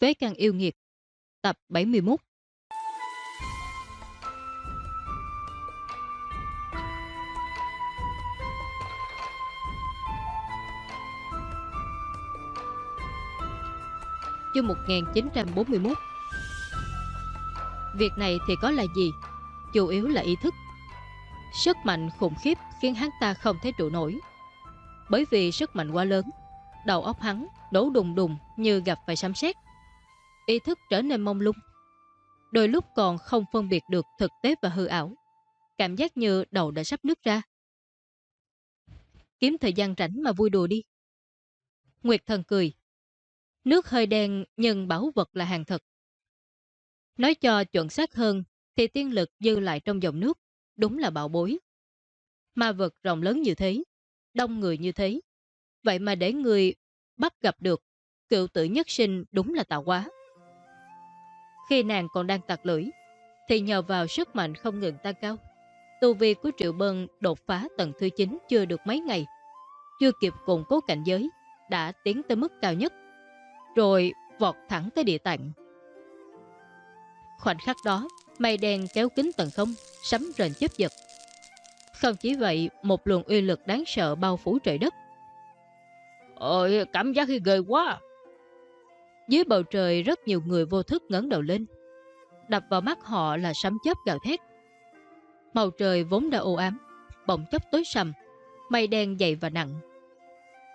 Phế căn yêu nghiệt, Tập 71 Chương 1941 Việc này thì có là gì? Chủ yếu là ý thức. Sức mạnh khủng khiếp khiến hắn ta không thể trụ nổi. Bởi vì sức mạnh quá lớn, Đầu óc hắn đổ đùng đùng như gặp phải sấm sét. Ý thức trở nên mông lung. Đôi lúc còn không phân biệt được thực tế và hư ảo. Cảm giác như đầu đã sắp nứt ra. Kiếm thời gian rảnh mà vui đùa đi. Nguyệt thần cười. Nước hơi đen nhưng bảo vật là hàng thật. Nói cho chuẩn xác hơn thì tiên lực dư lại trong dòng nước đúng là bạo bối. Ma vật rộng lớn như thế, đông người như thế, vậy mà để người bắt gặp được cựu tử nhất sinh đúng là tạo quá. Khi nàng còn đang tặc lưỡi, thì nhờ vào sức mạnh không ngừng tăng cao, tu vi của Triệu Bân đột phá tầng thứ 9 chưa được mấy ngày, chưa kịp củng cố cảnh giới, đã tiến tới mức cao nhất, rồi vọt thẳng tới địa tạng. Khoảnh khắc đó, mây đen kéo kính tầng không, sấm rền chớp giật. Không chỉ vậy, một luồng uy lực đáng sợ bao phủ trời đất. Ôi, cảm giác ghê quá. Dưới bầu trời rất nhiều người vô thức ngấn đầu lên. Đập vào mắt họ là sấm chớp gào thét. Màu trời vốn đã ô ám, bỗng chốc tối sầm, mây đen dày và nặng.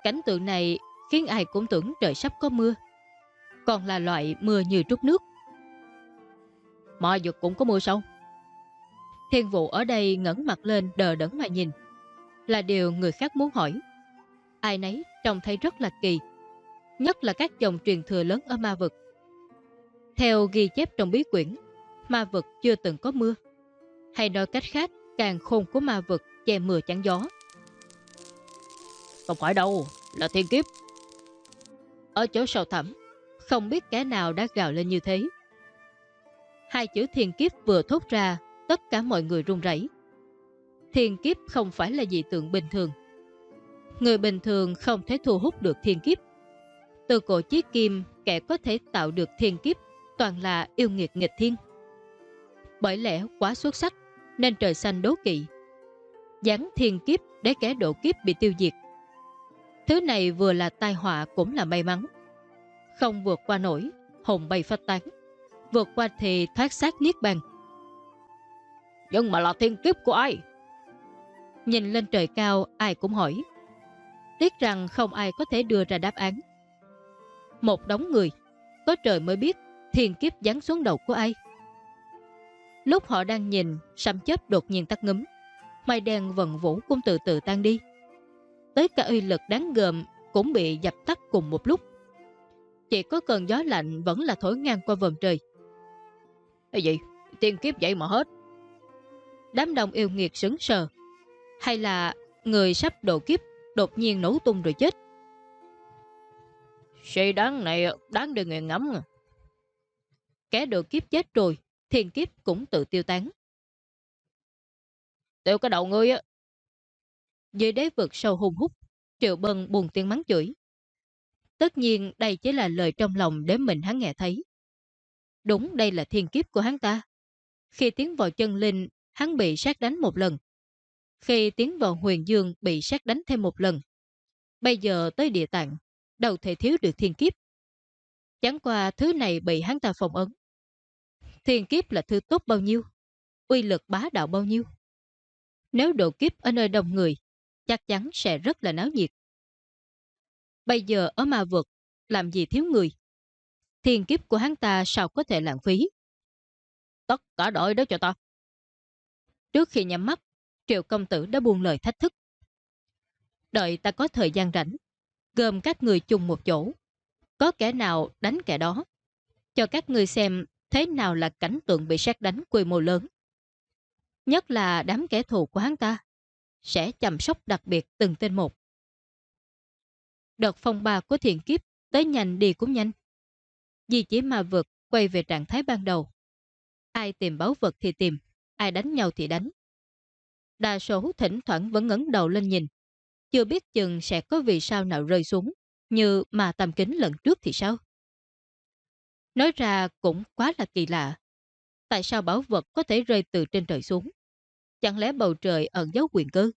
Cảnh tượng này khiến ai cũng tưởng trời sắp có mưa. Còn là loại mưa như trút nước. mọi vật cũng có mưa sâu Thiên vụ ở đây ngẩn mặt lên đờ đẫn mà nhìn. Là điều người khác muốn hỏi. Ai nấy trông thấy rất là kỳ. Nhất là các dòng truyền thừa lớn ở ma vực. Theo ghi chép trong bí quyển, ma vực chưa từng có mưa. Hay nói cách khác, càng khôn của ma vực che mưa chắn gió. Không phải đâu, là thiên kiếp. Ở chỗ sâu thẳm, không biết kẻ nào đã gào lên như thế. Hai chữ thiên kiếp vừa thốt ra, tất cả mọi người run rẩy. Thiên kiếp không phải là dị tượng bình thường. Người bình thường không thể thu hút được thiên kiếp. Từ cổ chí kim, kẻ có thể tạo được thiên kiếp toàn là yêu nghiệt nghịch thiên. Bởi lẽ quá xuất sắc, nên trời xanh đố kỵ. Giáng thiên kiếp để kẻ độ kiếp bị tiêu diệt. Thứ này vừa là tai họa cũng là may mắn. Không vượt qua nổi, hồn bay phát tán vượt qua thì thoát xác niết bàn. Nhưng mà là thiên kiếp của ai? Nhìn lên trời cao ai cũng hỏi. Tiếc rằng không ai có thể đưa ra đáp án. Một đống người, có trời mới biết thiên kiếp giáng xuống đầu của ai. Lúc họ đang nhìn, sầm chớp đột nhiên tắt ngấm. Mây đen vần vũ cũng từ từ tan đi. Tới cả uy lực đáng gờm cũng bị dập tắt cùng một lúc. Chỉ có cơn gió lạnh vẫn là thổi ngang qua vườn trời. Ê gì? Tiên kiếp vậy mà hết. Đám đông yêu nghiệt sững sờ. Hay là người sắp độ kiếp đột nhiên nổ tung rồi chết? Sĩ đáng này đáng để người ngắm à. Kẻ được kiếp chết rồi, thiên kiếp cũng tự tiêu tán. Tiêu cái đầu ngươi á. Dưới đế vực sâu hùng hút, Triệu Bân buồn tiếng mắng chửi. Tất nhiên đây chỉ là lời trong lòng để mình hắn nghe thấy. Đúng đây là thiên kiếp của hắn ta. Khi tiến vào chân linh, hắn bị sát đánh một lần. Khi tiến vào huyền dương bị sát đánh thêm một lần. Bây giờ tới địa tạng, đâu thể thiếu được thiên kiếp. Chẳng qua thứ này bị hắn ta phòng ấn. Thiên kiếp là thứ tốt bao nhiêu? Uy lực bá đạo bao nhiêu? Nếu độ kiếp ở nơi đông người, chắc chắn sẽ rất là náo nhiệt. Bây giờ ở ma vực, làm gì thiếu người? thiên kiếp của hắn ta sao có thể lãng phí. Tất cả đổi đó cho ta. Trước khi nhắm mắt, triệu công tử đã buông lời thách thức. Đợi ta có thời gian rảnh, gồm các người chung một chỗ. Có kẻ nào đánh kẻ đó. Cho các người xem thế nào là cảnh tượng bị sát đánh quy mô lớn. Nhất là đám kẻ thù của hắn ta. Sẽ chăm sóc đặc biệt từng tên một. Đợt phong ba của thiện kiếp tới nhanh đi cũng nhanh. Vì chỉ mà vượt quay về trạng thái ban đầu. Ai tìm báu vật thì tìm, ai đánh nhau thì đánh. Đa số thỉnh thoảng vẫn ngấn đầu lên nhìn. Chưa biết chừng sẽ có vì sao nào rơi xuống, như mà tầm kính lần trước thì sao? Nói ra cũng quá là kỳ lạ. Tại sao bảo vật có thể rơi từ trên trời xuống? Chẳng lẽ bầu trời ẩn dấu quyền cơ?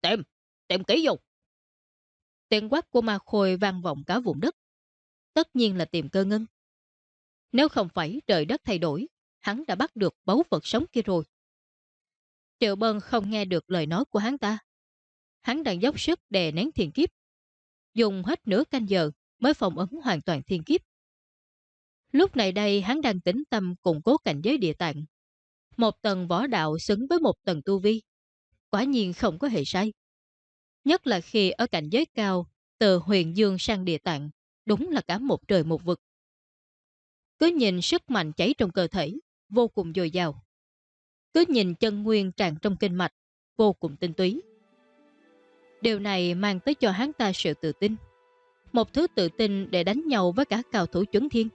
Tìm, tìm kỹ dục. Tiếng quát của ma khôi vang vọng cả vùng đất. Tất nhiên là tìm cơ ngân. Nếu không phải trời đất thay đổi, hắn đã bắt được báu vật sống kia rồi. Triệu Bân không nghe được lời nói của hắn ta. Hắn đang dốc sức đè nén thiên kiếp. Dùng hết nửa canh giờ mới phòng ấn hoàn toàn thiên kiếp. Lúc này đây hắn đang tĩnh tâm củng cố cảnh giới địa tạng. Một tầng võ đạo xứng với một tầng tu vi. Quả nhiên không có hề sai. Nhất là khi ở cảnh giới cao, từ huyền dương sang địa tạng, đúng là cả một trời một vực. Cứ nhìn sức mạnh cháy trong cơ thể, vô cùng dồi dào. Cứ nhìn chân nguyên tràn trong kinh mạch, vô cùng tinh túy. Điều này mang tới cho hắn ta sự tự tin. Một thứ tự tin để đánh nhau với cả cao thủ chuẩn thiên.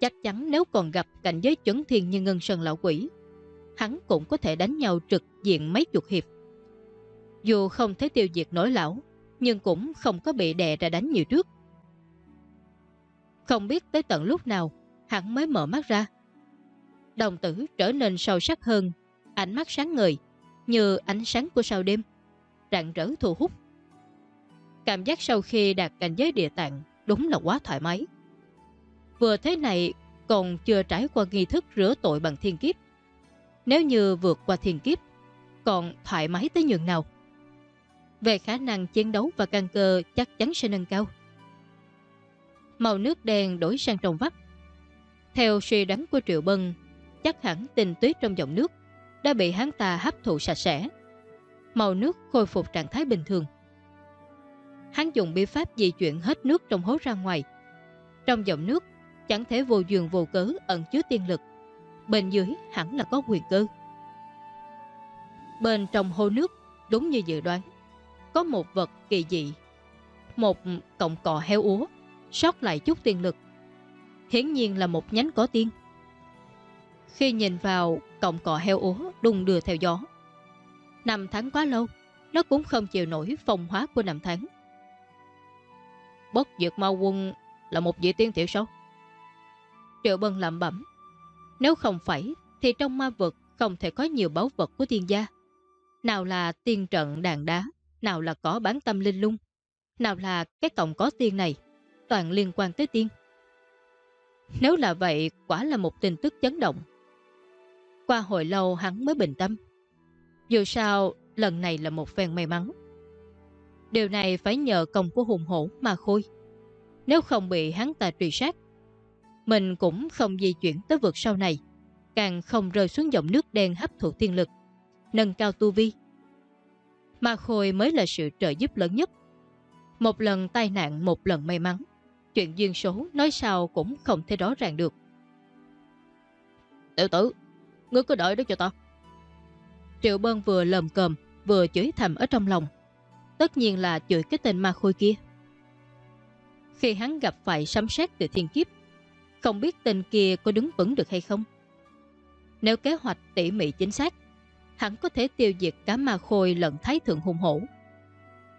Chắc chắn nếu còn gặp cảnh giới chuẩn thiên như ngân sơn lão quỷ, hắn cũng có thể đánh nhau trực diện mấy chục hiệp. Dù không thấy tiêu diệt nổi lão, nhưng cũng không có bị đè ra đánh nhiều trước. Không biết tới tận lúc nào, hắn mới mở mắt ra. Đồng tử trở nên sâu sắc hơn, ánh mắt sáng ngời, như ánh sáng của sao đêm, rạng rỡ thu hút. Cảm giác sau khi đạt cảnh giới địa tạng đúng là quá thoải mái. Vừa thế này còn chưa trải qua nghi thức rửa tội bằng thiên kiếp. Nếu như vượt qua thiên kiếp, còn thoải mái tới nhường nào. Về khả năng chiến đấu và căn cơ chắc chắn sẽ nâng cao. Màu nước đen đổi sang trong vắt. Theo suy đoán của Triệu Bân, chắc hẳn tinh tuyết trong dòng nước đã bị hắn ta hấp thụ sạch sẽ. Màu nước khôi phục trạng thái bình thường. Hắn dùng bí pháp di chuyển hết nước trong hố ra ngoài. Trong dòng nước, chẳng thể vô dường vô cớ ẩn chứa tiên lực. Bên dưới hẳn là có quyền cơ. Bên trong hố nước, đúng như dự đoán, có một vật kỳ dị. Một cọng cọ heo úa, sót lại chút tiên lực. Hiển nhiên là một nhánh có tiên. Khi nhìn vào cọng cỏ heo úa đung đưa theo gió. Năm tháng quá lâu, nó cũng không chịu nổi phong hóa của năm tháng. Bất diệt ma quân là một vị tiên tiểu sâu. Triệu Bân lẩm bẩm. Nếu không phải, thì trong ma vực không thể có nhiều báu vật của tiên gia. Nào là tiên trận đàn đá, nào là có bán tâm linh lung, nào là cái cọng có tiên này, toàn liên quan tới tiên. Nếu là vậy, quả là một tin tức chấn động. Qua hồi lâu hắn mới bình tâm. Dù sao, lần này là một phen may mắn. Điều này phải nhờ công của hùng hổ mà khôi. Nếu không bị hắn ta truy sát, mình cũng không di chuyển tới vực sau này, càng không rơi xuống dòng nước đen hấp thụ tiên lực, nâng cao tu vi. Mà khôi mới là sự trợ giúp lớn nhất. Một lần tai nạn, một lần may mắn. Chuyện duyên số nói sao cũng không thể rõ ràng được. Tiểu tử, ngươi cứ đợi đó cho ta. Triệu Bân vừa lầm cơm, vừa chửi thầm ở trong lòng. Tất nhiên là chửi cái tên ma khôi kia. Khi hắn gặp phải sấm sét từ thiên kiếp, không biết tên kia có đứng vững được hay không. Nếu kế hoạch tỉ mỉ chính xác, hắn có thể tiêu diệt cả ma khôi lẫn thái thượng hùng hổ.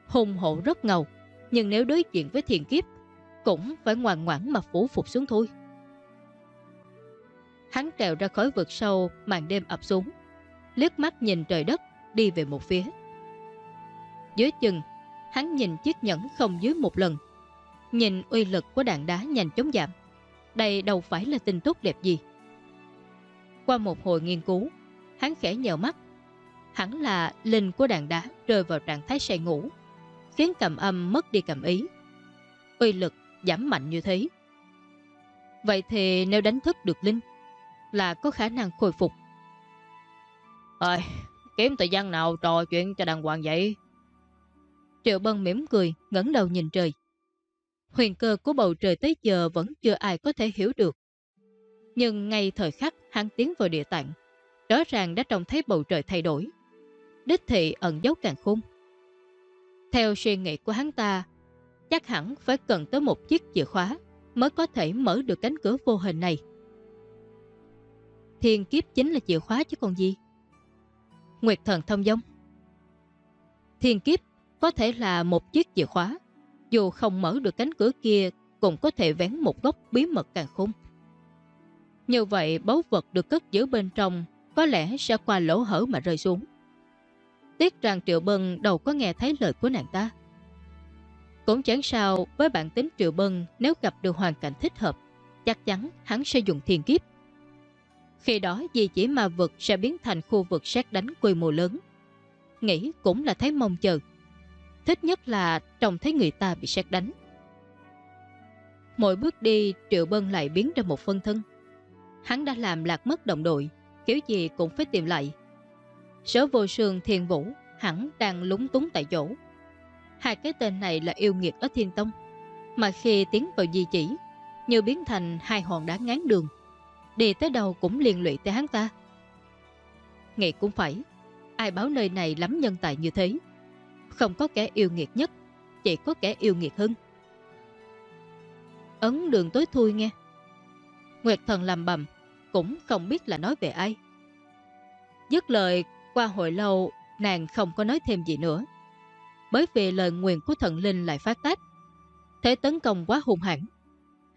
Hùng hổ rất ngầu, nhưng nếu đối diện với thiền kiếp, cũng phải ngoan ngoãn mà phủ phục xuống thôi. Hắn trèo ra khỏi vực sâu, màn đêm ập xuống, liếc mắt nhìn trời đất, đi về một phía. Dưới chừng, hắn nhìn chiếc nhẫn không dưới một lần, nhìn uy lực của đạn đá nhanh chóng giảm. Đây đâu phải là tin tốt đẹp gì. Qua một hồi nghiên cứu, hắn khẽ nhèo mắt. Hẳn là linh của đạn đá rơi vào trạng thái say ngủ, khiến cầm âm mất đi cầm ý. Uy lực giảm mạnh như thế. Vậy thì nếu đánh thức được linh, là có khả năng khôi phục. Ơi, kiếm thời gian nào trò chuyện cho đàng hoàng vậy? Triệu Bân mỉm cười, ngẩng đầu nhìn trời. Huyền cơ của bầu trời tới giờ vẫn chưa ai có thể hiểu được. Nhưng ngay thời khắc hắn tiến vào địa tạng, rõ ràng đã trông thấy bầu trời thay đổi. Đích thị ẩn dấu càng khung. Theo suy nghĩ của hắn ta, chắc hẳn phải cần tới một chiếc chìa khóa mới có thể mở được cánh cửa vô hình này. Thiên kiếp chính là chìa khóa chứ còn gì. Nguyệt thần thông giống. Thiên kiếp có thể là một chiếc chìa khóa, dù không mở được cánh cửa kia cũng có thể vén một góc bí mật càng khôn. Như vậy báu vật được cất giữ bên trong có lẽ sẽ qua lỗ hở mà rơi xuống. Tiếc rằng Triệu Bân đâu có nghe thấy lời của nàng ta. Cũng chẳng sao với bản tính Triệu Bân nếu gặp được hoàn cảnh thích hợp, chắc chắn hắn sẽ dùng thiên kiếp. Khi đó di chỉ ma vực sẽ biến thành khu vực sát đánh quy mô lớn. Nghĩ cũng là thấy mong chờ. Thích nhất là trông thấy người ta bị sát đánh. Mỗi bước đi Triệu Bân lại biến ra một phân thân. Hắn đã làm lạc mất đồng đội, kiểu gì cũng phải tìm lại. Sở vô sương thiền vũ hẳn đang lúng túng tại chỗ. Hai cái tên này là yêu nghiệt ở thiên tông. Mà khi tiến vào di chỉ, như biến thành hai hòn đá ngán đường. Đi tới đâu cũng liên lụy tới hắn ta. Nghĩ cũng phải, ai báo nơi này lắm nhân tài như thế. Không có kẻ yêu nghiệt nhất, chỉ có kẻ yêu nghiệt hơn. Ấn đường tối thui nghe. Nguyệt thần làm bầm, cũng không biết là nói về ai. Dứt lời, qua hội lâu, nàng không có nói thêm gì nữa. Bởi vì lời nguyện của thần linh lại phát tác. Thế tấn công quá hung hãn.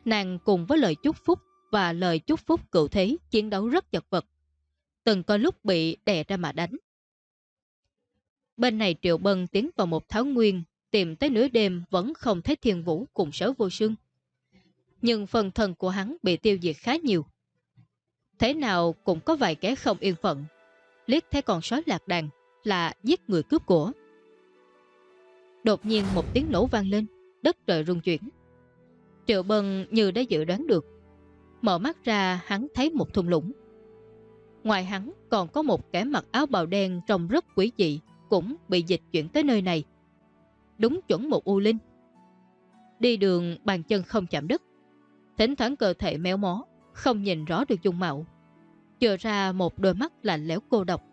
Nàng cùng với lời chúc phúc và lời chúc phúc cựu thế chiến đấu rất chật vật. Từng có lúc bị đè ra mà đánh. Bên này Triệu Bân tiến vào một tháo nguyên, tìm tới nửa đêm vẫn không thấy thiên vũ cùng sở vô sương. Nhưng phần thân của hắn bị tiêu diệt khá nhiều. Thế nào cũng có vài kẻ không yên phận. Liết thấy con sói lạc đàn là giết người cướp của. Đột nhiên một tiếng nổ vang lên, đất trời rung chuyển. Triệu Bân như đã dự đoán được. Mở mắt ra hắn thấy một thùng lũng. Ngoài hắn còn có một kẻ mặc áo bào đen trông rất quỷ dị cũng bị dịch chuyển tới nơi này. Đúng chuẩn một u linh. Đi đường bàn chân không chạm đất. Thỉnh thoảng cơ thể méo mó, không nhìn rõ được dung mạo. Chừa ra một đôi mắt lạnh lẽo cô độc.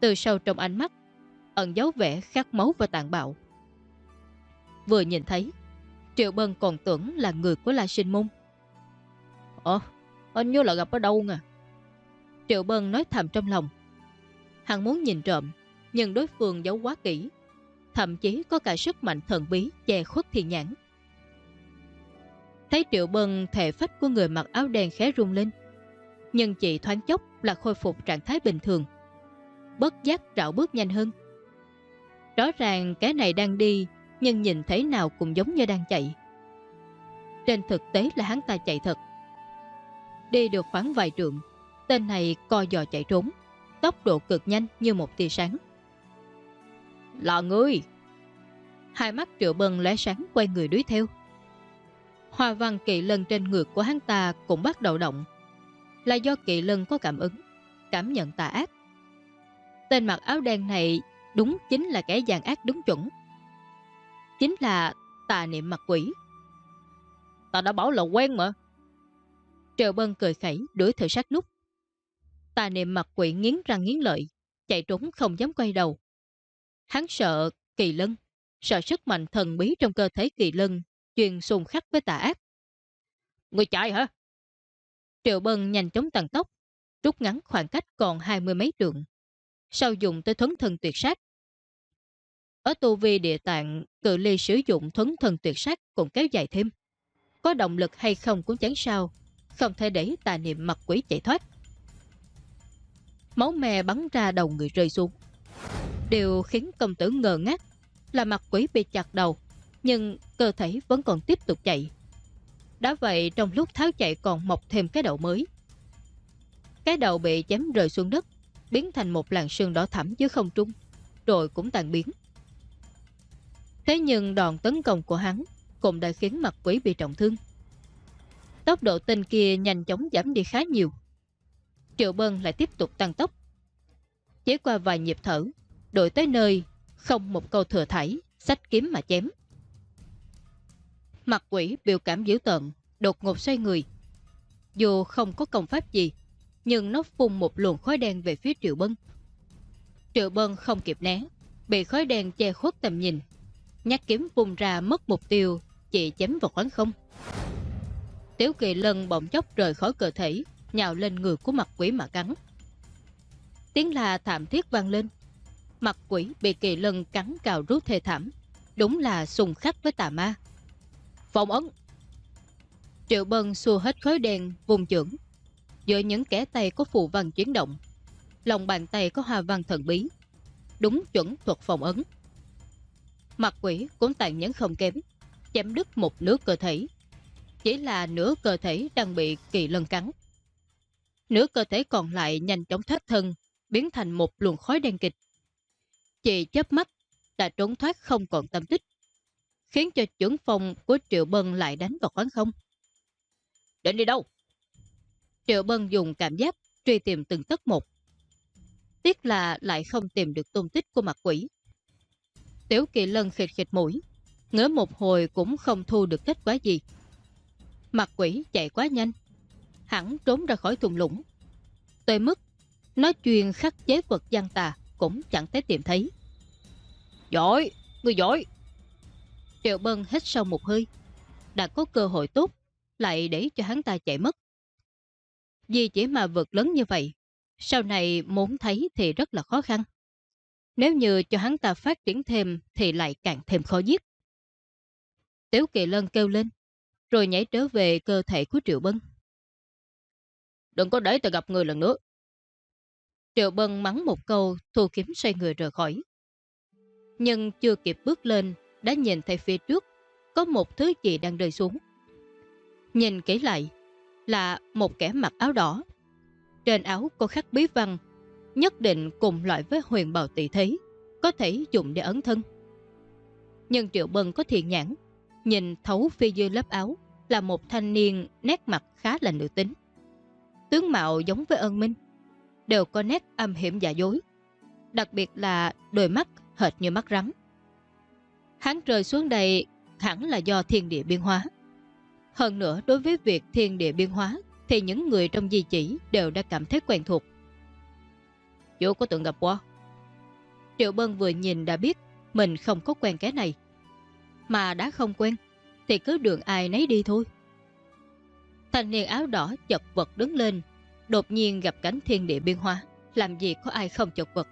Từ sâu trong ánh mắt, ẩn dấu vẻ khát máu và tàn bạo. Vừa nhìn thấy, Triệu Bân còn tưởng là người của La Sinh Môn. Ờ, anh như là gặp ở đâu nè. Triệu Bân nói thầm trong lòng. Hắn muốn nhìn trộm, nhưng đối phương giấu quá kỹ. Thậm chí có cả sức mạnh thần bí che khuất thì nhãn. Thấy Triệu Bân thể phách của người mặc áo đen khé rung lên. Nhưng chỉ thoáng chốc là khôi phục trạng thái bình thường. Bất giác rảo bước nhanh hơn. Rõ ràng cái này đang đi nhưng nhìn thấy nào cũng giống như đang chạy. Trên thực tế là hắn ta chạy thật. Đi được khoảng vài trượng, tên này co giò chạy trốn, tốc độ cực nhanh như một tia sáng. Là ngươi! Hai mắt triệu bần lóe sáng quay người đuổi theo. Hoa văn kỵ lân trên ngược của hắn ta cũng bắt đầu động. Là do kỵ lân có cảm ứng, cảm nhận tà ác. Tên mặc áo đen này đúng chính là kẻ giàn ác đúng chuẩn chính là tà niệm mặt quỷ. Ta đã bảo là quen mà. Triệu Bân cười khẩy đuổi thời sát nút. Tà niệm mặt quỷ nghiến răng nghiến lợi, chạy trốn không dám quay đầu. Hắn sợ kỳ lân, sợ sức mạnh thần bí trong cơ thể kỳ lân, truyền xung khắc với tà ác. Người chạy hả? Triệu Bân nhanh chóng tăng tốc, rút ngắn khoảng cách còn hai mươi mấy trượng. Sau dùng tới thuấn thân tuyệt sát, ở tu vi địa tạng, cự ly sử dụng thuấn thần tuyệt sát cũng kéo dài thêm. Có động lực hay không cũng chẳng sao, không thể để tà niệm mặt quỷ chạy thoát. Máu me bắn ra đầu người rơi xuống. Điều khiến công tử ngờ ngác là mặt quỷ bị chặt đầu, nhưng cơ thể vẫn còn tiếp tục chạy. Đã vậy trong lúc tháo chạy còn mọc thêm cái đầu mới. Cái đầu bị chém rơi xuống đất, biến thành một làn sương đỏ thẳm dưới không trung, rồi cũng tàn biến. Thế nhưng đòn tấn công của hắn cũng đã khiến mặt quỷ bị trọng thương. Tốc độ tên kia nhanh chóng giảm đi khá nhiều. Triệu Bân lại tiếp tục tăng tốc. chế qua vài nhịp thở, đội tới nơi, không một câu thừa thảy, sách kiếm mà chém. Mặt quỷ biểu cảm dữ tợn, đột ngột xoay người. Dù không có công pháp gì, nhưng nó phun một luồng khói đen về phía Triệu Bân. Triệu Bân không kịp né, bị khói đen che khuất tầm nhìn, nhát kiếm vùng ra mất mục tiêu, chỉ chém vào khoảng không. Tiếu kỳ lân bỗng chốc rời khỏi cơ thể, nhào lên người của mặt quỷ mà cắn. Tiếng là thảm thiết vang lên. Mặt quỷ bị kỳ lân cắn cào rút thê thảm. Đúng là sùng khắc với tà ma. Phòng ấn! Triệu Bân xua hết khói đen vùng trưởng. Giữa những kẻ tay có phù văn chuyển động, lòng bàn tay có hoa văn thần bí. Đúng chuẩn thuật phòng ấn. Mặt quỷ cũng tàn nhẫn không kém, chém đứt một nửa cơ thể. Chỉ là nửa cơ thể đang bị kỳ lân cắn. Nửa cơ thể còn lại nhanh chóng thoát thân, biến thành một luồng khói đen kịch. Chị chớp mắt đã trốn thoát không còn tâm tích, khiến cho trưởng phòng của Triệu Bân lại đánh vào khoáng không. Định đi đâu? Triệu Bân dùng cảm giác truy tìm từng tấc một. Tiếc là lại không tìm được tung tích của mặt quỷ. Tiểu kỳ lân khịt khịt mũi, ngỡ một hồi cũng không thu được kết quả gì. Mặt quỷ chạy quá nhanh, hẳn trốn ra khỏi thùng lũng. Tới mức, nó chuyên khắc chế vật gian tà cũng chẳng thể tìm thấy. Giỏi, người giỏi. Triệu Bân hết sau một hơi. Đã có cơ hội tốt, lại để cho hắn ta chạy mất. Vì chỉ mà vượt lớn như vậy, sau này muốn thấy thì rất là khó khăn. Nếu như cho hắn ta phát triển thêm thì lại càng thêm khó giết. Tiếu Kỳ Lân kêu lên, rồi nhảy trở về cơ thể của Triệu Bân. Đừng có để tôi gặp người lần nữa. Triệu Bân mắng một câu, thu kiếm xoay người rời khỏi. Nhưng chưa kịp bước lên, đã nhìn thấy phía trước, có một thứ gì đang rơi xuống. Nhìn kỹ lại, là một kẻ mặc áo đỏ. Trên áo có khắc bí văn, nhất định cùng loại với huyền bào tỷ thế, có thể dùng để ấn thân. Nhưng Triệu Bân có thiện nhãn, nhìn thấu phía dưới lớp áo là một thanh niên nét mặt khá là nữ tính. Tướng mạo giống với ân minh, đều có nét âm hiểm giả dối. Đặc biệt là đôi mắt hệt như mắt rắn. Hắn rơi xuống đây hẳn là do thiên địa biên hóa. Hơn nữa đối với việc thiên địa biên hóa thì những người trong di chỉ đều đã cảm thấy quen thuộc. Chú có từng gặp qua? Triệu Bân vừa nhìn đã biết mình không có quen cái này. Mà đã không quen thì cứ đường ai nấy đi thôi. Thanh niên áo đỏ chật vật đứng lên đột nhiên gặp cánh thiên địa biên hóa làm gì có ai không chật vật.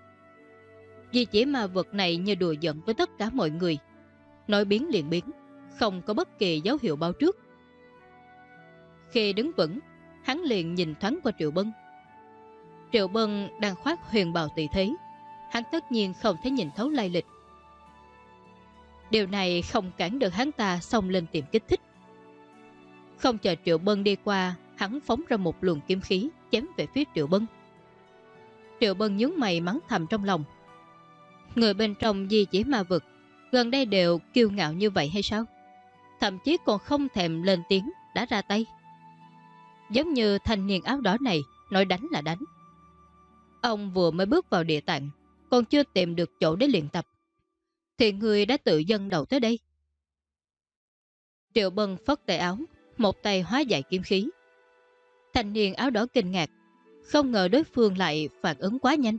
Vì chỉ mà vật này như đùa giận với tất cả mọi người. Nói biến liền biến, không có bất kỳ dấu hiệu báo trước. Khi đứng vững, hắn liền nhìn thoáng qua Triệu Bân. Triệu Bân đang khoác huyền bào tỷ thế. Hắn tất nhiên không thể nhìn thấu lai lịch. Điều này không cản được hắn ta xông lên tìm kích thích. Không chờ Triệu Bân đi qua, hắn phóng ra một luồng kiếm khí chém về phía Triệu Bân. Triệu Bân nhướng mày mắng thầm trong lòng. Người bên trong di chỉ ma vực, gần đây đều kiêu ngạo như vậy hay sao? Thậm chí còn không thèm lên tiếng đã ra tay. Giống như thanh niên áo đỏ này nói đánh là đánh. Ông vừa mới bước vào địa tạng còn chưa tìm được chỗ để luyện tập. Thì người đã tự dân đầu tới đây. Triệu Bân phất tay áo, một tay hóa giải kiếm khí. Thanh niên áo đỏ kinh ngạc, không ngờ đối phương lại phản ứng quá nhanh.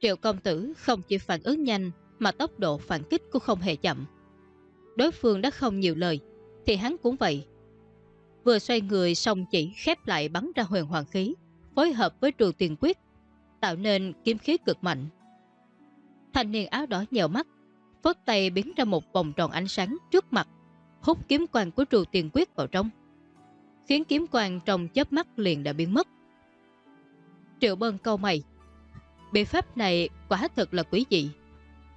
Triệu công tử không chỉ phản ứng nhanh mà tốc độ phản kích cũng không hề chậm. Đối phương đã không nhiều lời, thì hắn cũng vậy. Vừa xoay người xong chỉ khép lại bắn ra huyền hoàng khí, phối hợp với trù tiền quyết, tạo nên kiếm khí cực mạnh. Thanh niên áo đỏ nhèo mắt, phớt tay biến ra một vòng tròn ánh sáng trước mặt, hút kiếm quang của trù tiền quyết vào trong, khiến kiếm quang trong chớp mắt liền đã biến mất. Triệu bân câu mày, biện pháp này quả thật là quý dị,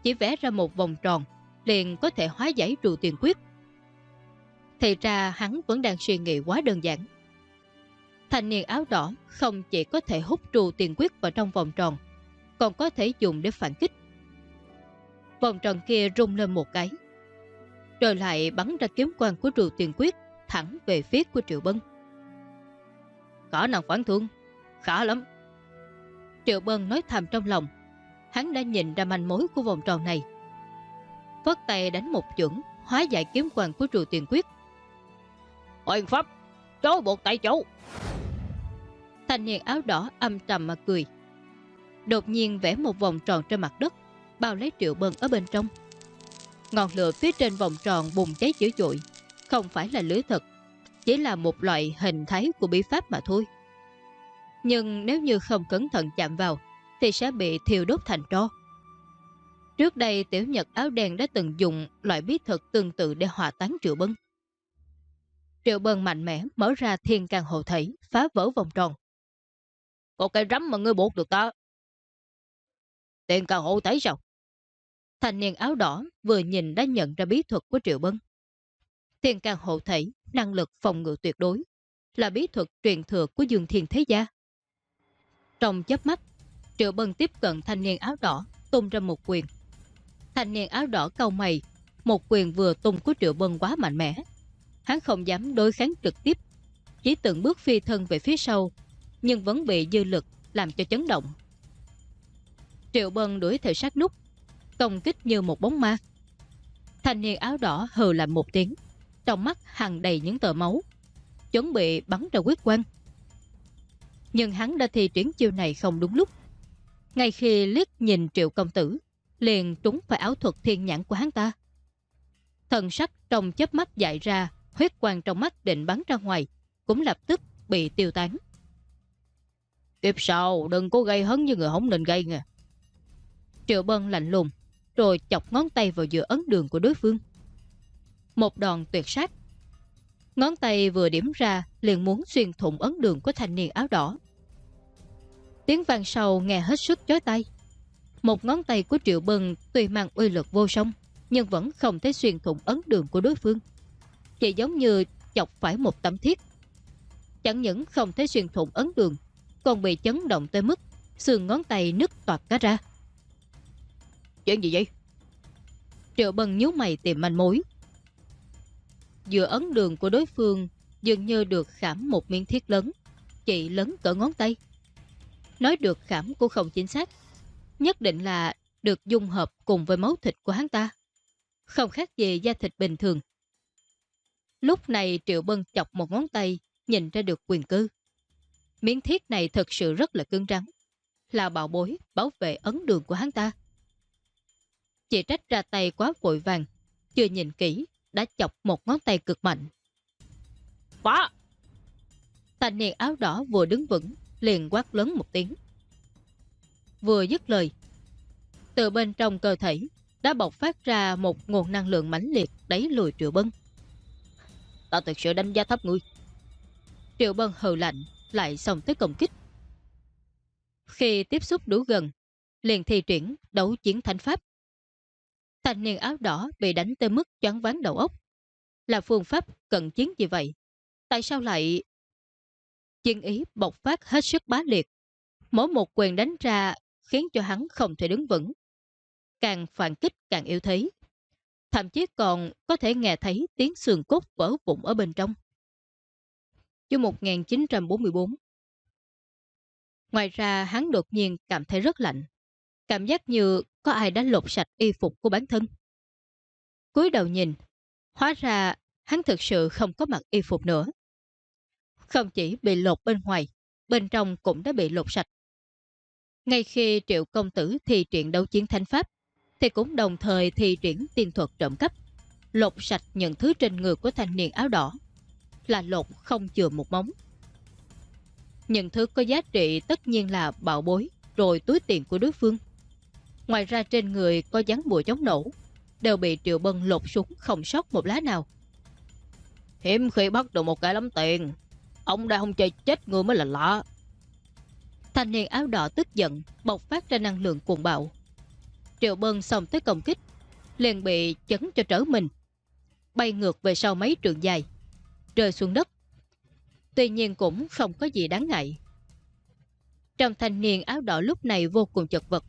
chỉ vẽ ra một vòng tròn, liền có thể hóa giải trù tiền quyết. Thì ra hắn vẫn đang suy nghĩ quá đơn giản. Thanh niên áo đỏ không chỉ có thể hút trù tiền quyết vào trong vòng tròn, còn có thể dùng để phản kích. Vòng tròn kia rung lên một cái, rồi lại bắn ra kiếm quang của trù tiền quyết thẳng về phía của Triệu Bân. Khả năng phản thương, khá lắm. Triệu Bân nói thầm trong lòng, hắn đã nhìn ra manh mối của vòng tròn này. Phất tay đánh một chuẩn, hóa giải kiếm quang của trù tiền quyết. Oan pháp, chối buộc tại chỗ. Thanh niên áo đỏ âm trầm mà cười. Đột nhiên vẽ một vòng tròn trên mặt đất, bao lấy triệu bân ở bên trong. Ngọn lửa phía trên vòng tròn bùng cháy dữ dội, không phải là lưới thật, chỉ là một loại hình thái của bí pháp mà thôi. Nhưng nếu như không cẩn thận chạm vào, thì sẽ bị thiêu đốt thành tro. Trước đây Tiểu Nhật áo đen đã từng dùng loại bí thuật tương tự để hòa tán triệu bân. Triệu Bân mạnh mẽ mở ra thiên càng hộ thể, phá vỡ vòng tròn. Có cái rắm mà ngươi buộc được ta. Tiền càng hộ thể sao? Thanh niên áo đỏ vừa nhìn đã nhận ra bí thuật của Triệu Bân. Thiên càng hộ thể, năng lực phòng ngự tuyệt đối, là bí thuật truyền thừa của Dương Thiên Thế Gia. Trong chớp mắt, Triệu Bân tiếp cận thanh niên áo đỏ, tung ra một quyền. Thanh niên áo đỏ cau mày, một quyền vừa tung của Triệu Bân quá mạnh mẽ. Hắn không dám đối kháng trực tiếp, chỉ từng bước phi thân về phía sau, nhưng vẫn bị dư lực làm cho chấn động. Triệu Bân đuổi theo sát nút, công kích như một bóng ma. Thanh niên áo đỏ hừ làm một tiếng, trong mắt hằng đầy những tờ máu, chuẩn bị bắn ra quyết quan. Nhưng hắn đã thi triển chiêu này không đúng lúc. Ngay khi liếc nhìn triệu công tử, liền trúng phải áo thuật thiên nhãn của hắn ta. Thần sắc trong chớp mắt dại ra, huyết quang trong mắt định bắn ra ngoài, cũng lập tức bị tiêu tán. Kiếp sau, đừng có gây hấn như người không nên gây nha. Triệu Bân lạnh lùng, rồi chọc ngón tay vào giữa ấn đường của đối phương. Một đòn tuyệt sát. Ngón tay vừa điểm ra liền muốn xuyên thủng ấn đường của thanh niên áo đỏ. Tiếng vang sau nghe hết sức chói tay. Một ngón tay của Triệu Bân tuy mang uy lực vô song, nhưng vẫn không thể xuyên thủng ấn đường của đối phương. Chỉ giống như chọc phải một tấm thiết. Chẳng những không thể xuyên thủng ấn đường, còn bị chấn động tới mức xương ngón tay nứt toạt cả ra. Chuyện gì vậy? Triệu Bân nhíu mày tìm manh mối. Giữa ấn đường của đối phương dường như được khảm một miếng thiết lớn, chỉ lớn cỡ ngón tay. Nói được khảm cô không chính xác, nhất định là được dung hợp cùng với máu thịt của hắn ta. Không khác gì da thịt bình thường. Lúc này Triệu Bân chọc một ngón tay, nhìn ra được quyền cư. Miếng thiết này thật sự rất là cứng rắn, là bảo bối bảo vệ ấn đường của hắn ta. Chỉ trách ra tay quá vội vàng, chưa nhìn kỹ, đã chọc một ngón tay cực mạnh. Phá! Thanh niên áo đỏ vừa đứng vững, liền quát lớn một tiếng. Vừa dứt lời, từ bên trong cơ thể đã bộc phát ra một nguồn năng lượng mãnh liệt đẩy lùi Triệu Bân. Ta thực sự đánh giá thấp ngươi. Triệu Bân hừ lạnh, lại xong tới công kích. Khi tiếp xúc đủ gần, liền thi triển đấu chiến thánh pháp. Thanh niên áo đỏ bị đánh tới mức choáng ván đầu óc. Là phương pháp cận chiến gì vậy? Tại sao lại... Chiến ý bộc phát hết sức bá liệt. Mỗi một quyền đánh ra khiến cho hắn không thể đứng vững. Càng phản kích càng yếu thế. Thậm chí còn có thể nghe thấy tiếng xương cốt vỡ vụn ở bên trong. Chương 1944 Ngoài ra, hắn đột nhiên cảm thấy rất lạnh. Cảm giác như có ai đã lột sạch y phục của bản thân. cúi đầu nhìn, hóa ra hắn thực sự không có mặc y phục nữa. Không chỉ bị lột bên ngoài, bên trong cũng đã bị lột sạch. Ngay khi triệu công tử thi triển đấu chiến thanh pháp, thì cũng đồng thời thi triển tiên thuật trộm cấp, lột sạch những thứ trên người của thanh niên áo đỏ, là lột không chừa một móng. Những thứ có giá trị tất nhiên là bạo bối, rồi túi tiền của đối phương. Ngoài ra trên người có dán bùa chống nổ, đều bị Triệu Bân lột súng không sót một lá nào. Hiếm khi bắt được một cái lắm tiền, ông đã không chơi chết người mới là lạ. Thanh niên áo đỏ tức giận, bộc phát ra năng lượng cuồng bạo. Triệu Bân xong tới công kích, liền bị chấn cho trở mình. Bay ngược về sau mấy trường dài, rơi xuống đất. Tuy nhiên cũng không có gì đáng ngại. Trong thanh niên áo đỏ lúc này vô cùng chật vật.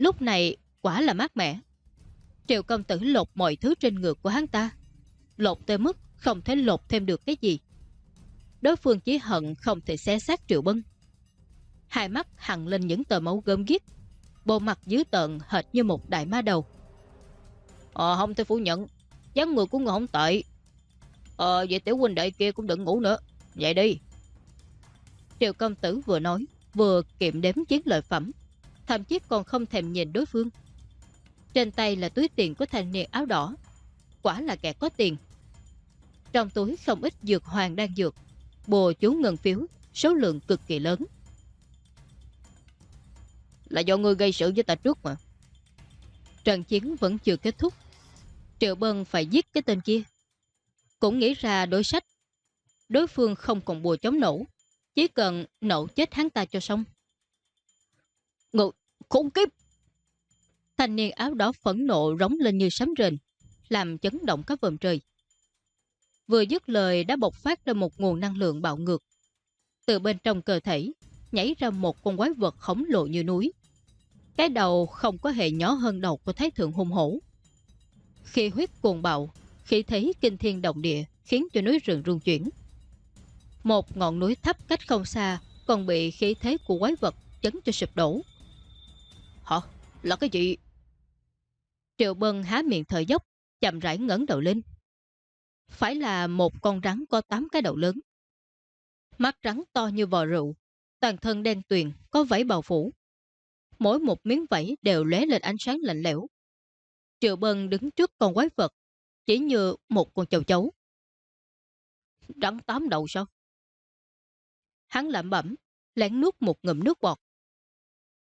Lúc này quả là mát mẻ. Triệu công tử lột mọi thứ trên ngược của hắn ta. Lột tới mức không thể lột thêm được cái gì. Đối phương chỉ hận không thể xé xác Triệu Bân. Hai mắt hằng lên những tờ máu gớm ghiếc, Bộ mặt dữ tợn hệt như một đại ma đầu. Ờ không thể phủ nhận. dáng người của người không tệ. Ờ vậy tiểu huynh đệ kia cũng đừng ngủ nữa. Vậy đi. Triệu công tử vừa nói, vừa kiệm đếm chiến lợi phẩm. Thậm chí còn không thèm nhìn đối phương. Trên tay là túi tiền của thanh niên áo đỏ. Quả là kẻ có tiền. Trong túi không ít dược hoàng đang dược. Bồ chú ngân phiếu, số lượng cực kỳ lớn. Là do ngươi gây sự với ta trước mà. Trận chiến vẫn chưa kết thúc. Triệu Bân phải giết cái tên kia. Cũng nghĩ ra đối sách. Đối phương không còn bùa chống nổ. Chỉ cần nổ chết hắn ta cho xong. Ngự, khốn kiếp! Thanh niên áo đỏ phẫn nộ rống lên như sấm rền, làm chấn động các vườn trời. Vừa dứt lời đã bộc phát ra một nguồn năng lượng bạo ngược. Từ bên trong cơ thể, nhảy ra một con quái vật khổng lồ như núi. Cái đầu không có hề nhỏ hơn đầu của Thái Thượng hung hổ. Khi huyết cuồng bạo, khi thấy kinh thiên động địa khiến cho núi rừng rung chuyển. Một ngọn núi thấp cách không xa còn bị khí thế của quái vật chấn cho sụp đổ. Hả? Là cái gì? Triệu Bân há miệng thở dốc, chậm rãi ngẩng đầu lên. Phải là một con rắn có 8 cái đầu lớn. Mắt rắn to như vò rượu, toàn thân đen tuyền, có vảy bào phủ. Mỗi một miếng vảy đều lóe lên ánh sáng lạnh lẽo. Triệu Bân đứng trước con quái vật, chỉ như một con chầu chấu. Rắn tám đầu sao? Hắn lẩm bẩm, lén nuốt một ngụm nước bọt.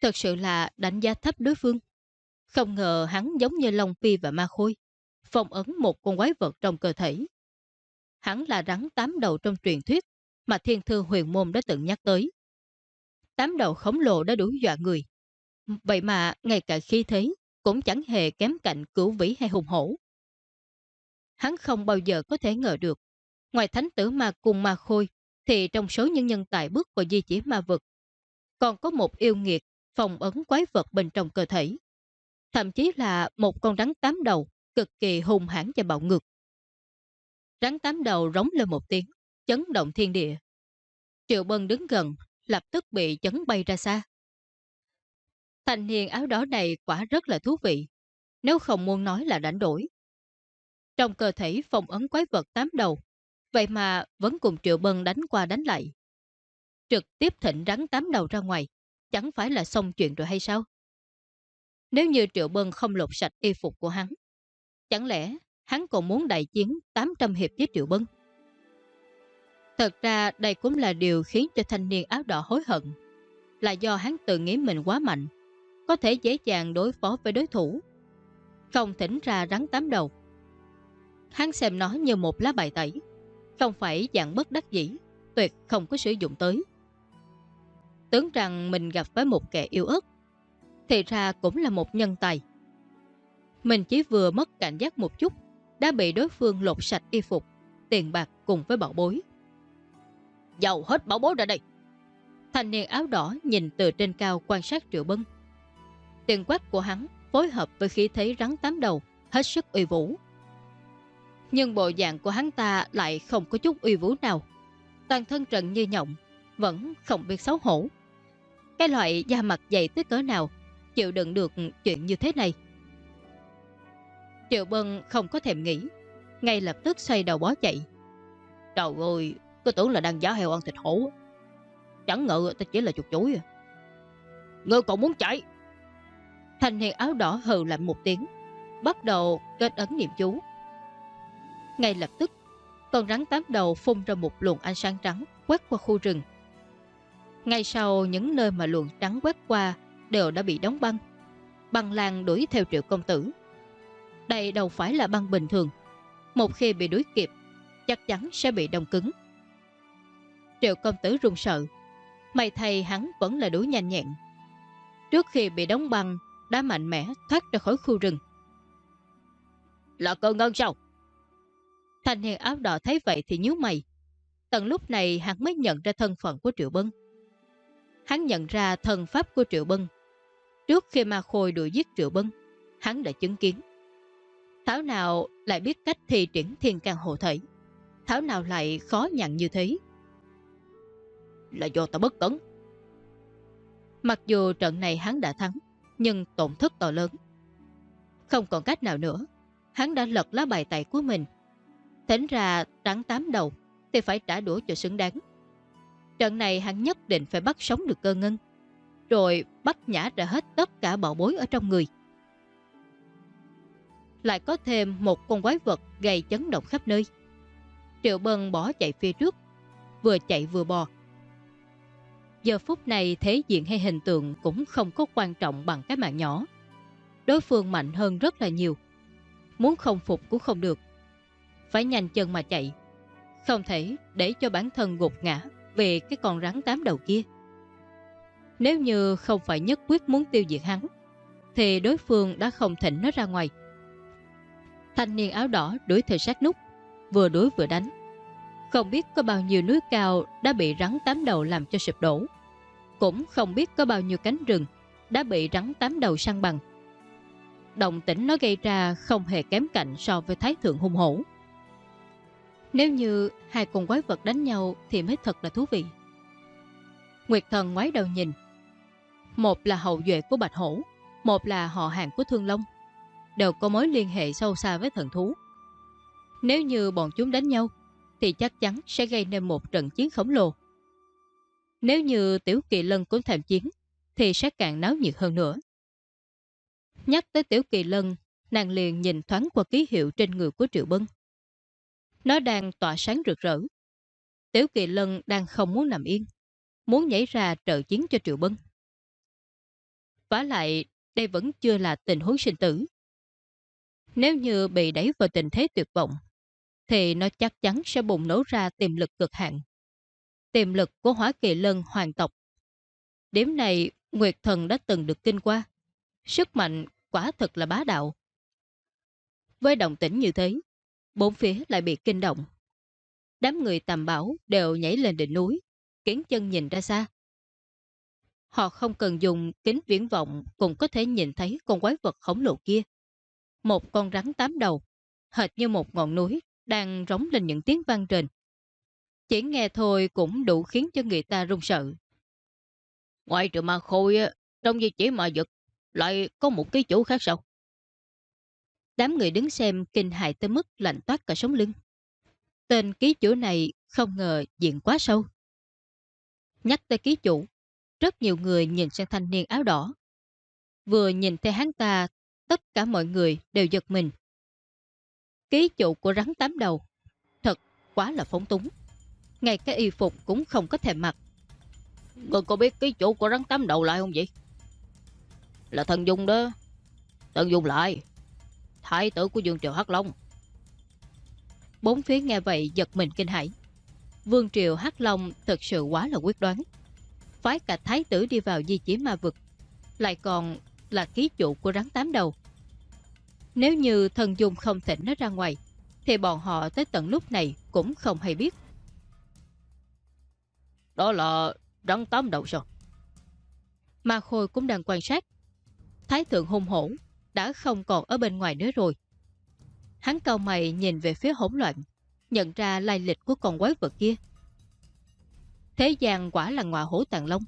Thật sự là đánh giá thấp đối phương. Không ngờ hắn giống như Long Phi và Ma Khôi, phong ấn một con quái vật trong cơ thể. Hắn là rắn tám đầu trong truyền thuyết mà thiên thư huyền môn đã từng nhắc tới. Tám đầu khổng lồ đã đủ dọa người. Vậy mà ngay cả khi thế cũng chẳng hề kém cạnh cửu vĩ hay hùng hổ. Hắn không bao giờ có thể ngờ được. Ngoài thánh tử ma cùng ma khôi, thì trong số những nhân tài bước vào di chỉ ma vực, còn có một yêu nghiệt phòng ấn quái vật bên trong cơ thể. Thậm chí là một con rắn tám đầu cực kỳ hung hãn và bạo ngược. Rắn tám đầu rống lên một tiếng, chấn động thiên địa. Triệu Bân đứng gần, lập tức bị chấn bay ra xa. Thanh niên áo đỏ này quả rất là thú vị, nếu không muốn nói là đánh đổi. Trong cơ thể phòng ấn quái vật tám đầu, vậy mà vẫn cùng Triệu Bân đánh qua đánh lại. Trực tiếp thịnh rắn tám đầu ra ngoài, chẳng phải là xong chuyện rồi hay sao? Nếu như Triệu Bân không lột sạch y phục của hắn, chẳng lẽ hắn còn muốn đại chiến 800 hiệp với Triệu Bân? Thật ra đây cũng là điều khiến cho thanh niên áo đỏ hối hận. Là do hắn tự nghĩ mình quá mạnh, có thể dễ dàng đối phó với đối thủ. Không thỉnh ra rắn tám đầu. Hắn xem nó như một lá bài tẩy, không phải dạng bất đắc dĩ, tuyệt không có sử dụng tới. Tưởng rằng mình gặp với một kẻ yêu ớt, thì ra cũng là một nhân tài. Mình chỉ vừa mất cảnh giác một chút, đã bị đối phương lột sạch y phục, tiền bạc cùng với bảo bối. Giàu hết bảo bối ra đây. Thanh niên áo đỏ nhìn từ trên cao quan sát Triệu Bân. Tiền quát của hắn phối hợp với khí thế rắn tám đầu, hết sức uy vũ. Nhưng bộ dạng của hắn ta lại không có chút uy vũ nào. Toàn thân trần như nhộng, vẫn không biết xấu hổ. Cái loại da mặt dày tới cỡ nào, chịu đựng được chuyện như thế này. Triệu Bân không có thèm nghĩ, ngay lập tức xoay đầu bó chạy. Trời ơi, cứ tưởng là đang giá heo ăn thịt hổ. Chẳng ngờ ta chỉ là chuột chuối à. Ngươi còn muốn chạy? Thanh niên áo đỏ hừ lạnh một tiếng, bắt đầu kết ấn niệm chú. Ngay lập tức, con rắn tám đầu phun ra một luồng ánh sáng trắng quét qua khu rừng. Ngay sau những nơi mà luồng trắng quét qua đều đã bị đóng băng. Băng lan đuổi theo triệu công tử. Đây đâu phải là băng bình thường. Một khi bị đuổi kịp, chắc chắn sẽ bị đông cứng. Triệu công tử run sợ. May thay hắn vẫn là đuổi nhanh nhẹn. Trước khi bị đóng băng, đã mạnh mẽ thoát ra khỏi khu rừng. Là cơ ngân sao? Thanh niên áo đỏ thấy vậy thì nhíu mày. Tận lúc này hắn mới nhận ra thân phận của Triệu Bân. Hắn nhận ra thần pháp của Triệu Bân. Trước khi Ma Khôi đuổi giết Triệu Bân, hắn đã chứng kiến. Thảo nào lại biết cách thi triển thiên can hộ thể. Thảo nào lại khó nhận như thế. Là do ta bất cẩn. Mặc dù trận này hắn đã thắng, nhưng tổn thất to lớn. Không còn cách nào nữa, hắn đã lật lá bài tẩy của mình. Thánh ra trắng tám đầu thì phải trả đũa cho xứng đáng. Trận này hắn nhất định phải bắt sống được cơ ngân, rồi bắt nhả ra hết tất cả bảo bối ở trong người. Lại có thêm một con quái vật gây chấn động khắp nơi. Triệu Bân bỏ chạy phía trước, vừa chạy vừa bò. Giờ phút này thế diện hay hình tượng cũng không có quan trọng bằng cái mạng nhỏ. Đối phương mạnh hơn rất là nhiều. Muốn không phục cũng không được. Phải nhanh chân mà chạy. Không thể để cho bản thân gục ngã về cái con rắn tám đầu kia. Nếu như không phải nhất quyết muốn tiêu diệt hắn, thì đối phương đã không thịnh nó ra ngoài. Thanh niên áo đỏ đuổi theo sát nút, vừa đuổi vừa đánh. Không biết có bao nhiêu núi cao đã bị rắn tám đầu làm cho sụp đổ. Cũng không biết có bao nhiêu cánh rừng đã bị rắn tám đầu săn bằng. Động tĩnh nó gây ra không hề kém cạnh so với thái thượng hung hổ. Nếu như hai con quái vật đánh nhau thì mới thật là thú vị. Nguyệt thần ngoái đầu nhìn. Một là hậu duệ của Bạch Hổ, một là họ hàng của Thương Long. Đều có mối liên hệ sâu xa với thần thú. Nếu như bọn chúng đánh nhau, thì chắc chắn sẽ gây nên một trận chiến khổng lồ. Nếu như Tiểu Kỳ Lân cũng tham chiến, thì sẽ càng náo nhiệt hơn nữa. Nhắc tới Tiểu Kỳ Lân, nàng liền nhìn thoáng qua ký hiệu trên người của Triệu Bân. Nó đang tỏa sáng rực rỡ. Tiểu Kỳ Lân đang không muốn nằm yên, muốn nhảy ra trợ chiến cho Triệu Bân. Và lại, đây vẫn chưa là tình huống sinh tử. Nếu như bị đẩy vào tình thế tuyệt vọng, thì nó chắc chắn sẽ bùng nổ ra tiềm lực cực hạn. Tiềm lực của Hóa Kỳ Lân hoàng tộc. Điểm này Nguyệt Thần đã từng được kinh qua. Sức mạnh quả thật là bá đạo. Với động tĩnh như thế, bốn phía lại bị kinh động. Đám người tầm bảo đều nhảy lên đỉnh núi, kiến chân nhìn ra xa. Họ không cần dùng kính viễn vọng cũng có thể nhìn thấy con quái vật khổng lồ kia. Một con rắn tám đầu, hệt như một ngọn núi đang rống lên những tiếng vang rền. Chỉ nghe thôi cũng đủ khiến cho người ta run sợ. Ngoài trừ ma khôi, trong di chỉ ma vật, lại có một cái chủ khác sao? Đám người đứng xem kinh hại tới mức lạnh toát cả sống lưng. Tên ký chủ này không ngờ diện quá sâu. Nhắc tới ký chủ, rất nhiều người nhìn sang thanh niên áo đỏ. Vừa nhìn thấy hắn ta, tất cả mọi người đều giật mình. Ký chủ của rắn tám đầu, thật quá là phóng túng. Ngay cái y phục cũng không có thèm mặc. Người có biết ký chủ của rắn tám đầu lại không vậy? Là thần dung đó. Thần dung lại. Thái tử của Dương Triều Hắc Long. Bốn phía nghe vậy giật mình kinh hãi. Vương Triều Hắc Long thật sự quá là quyết đoán. Phái cả thái tử đi vào di chỉ ma vực. Lại còn là ký chủ của rắn tám đầu. Nếu như thần dung không thỉnh nó ra ngoài, thì bọn họ tới tận lúc này cũng không hay biết. Đó là rắn tám đầu sao? Ma Khôi cũng đang quan sát. Thái thượng hung hổ đã không còn ở bên ngoài nữa rồi. Hắn cao mày nhìn về phía hỗn loạn, nhận ra lai lịch của con quái vật kia. Thế gian quả là ngọa hổ tàng long.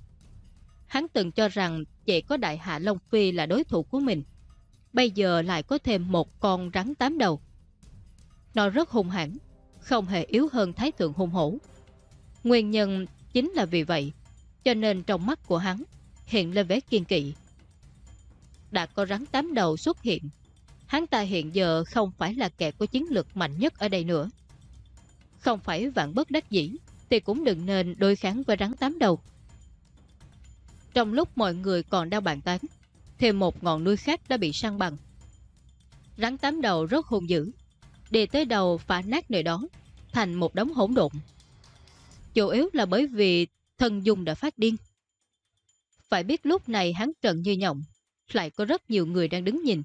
Hắn từng cho rằng chỉ có đại hạ Long Phi là đối thủ của mình. Bây giờ lại có thêm một con rắn tám đầu. Nó rất hung hãn, không hề yếu hơn thái thượng hung hổ. Nguyên nhân chính là vì vậy, cho nên trong mắt của hắn hiện lên vẻ kiên kỵ. Đã có rắn tám đầu xuất hiện, hắn ta hiện giờ không phải là kẻ có chiến lược mạnh nhất ở đây nữa. Không phải vạn bất đắc dĩ, thì cũng đừng nên đối kháng với rắn tám đầu. Trong lúc mọi người còn đang bàn tán, thêm một ngọn núi khác đã bị săn bằng. Rắn tám đầu rất hung dữ, đi tới đầu phá nát nơi đó, thành một đống hỗn độn. Chủ yếu là bởi vì thân dung đã phát điên. Phải biết lúc này hắn trần như nhộng, lại có rất nhiều người đang đứng nhìn.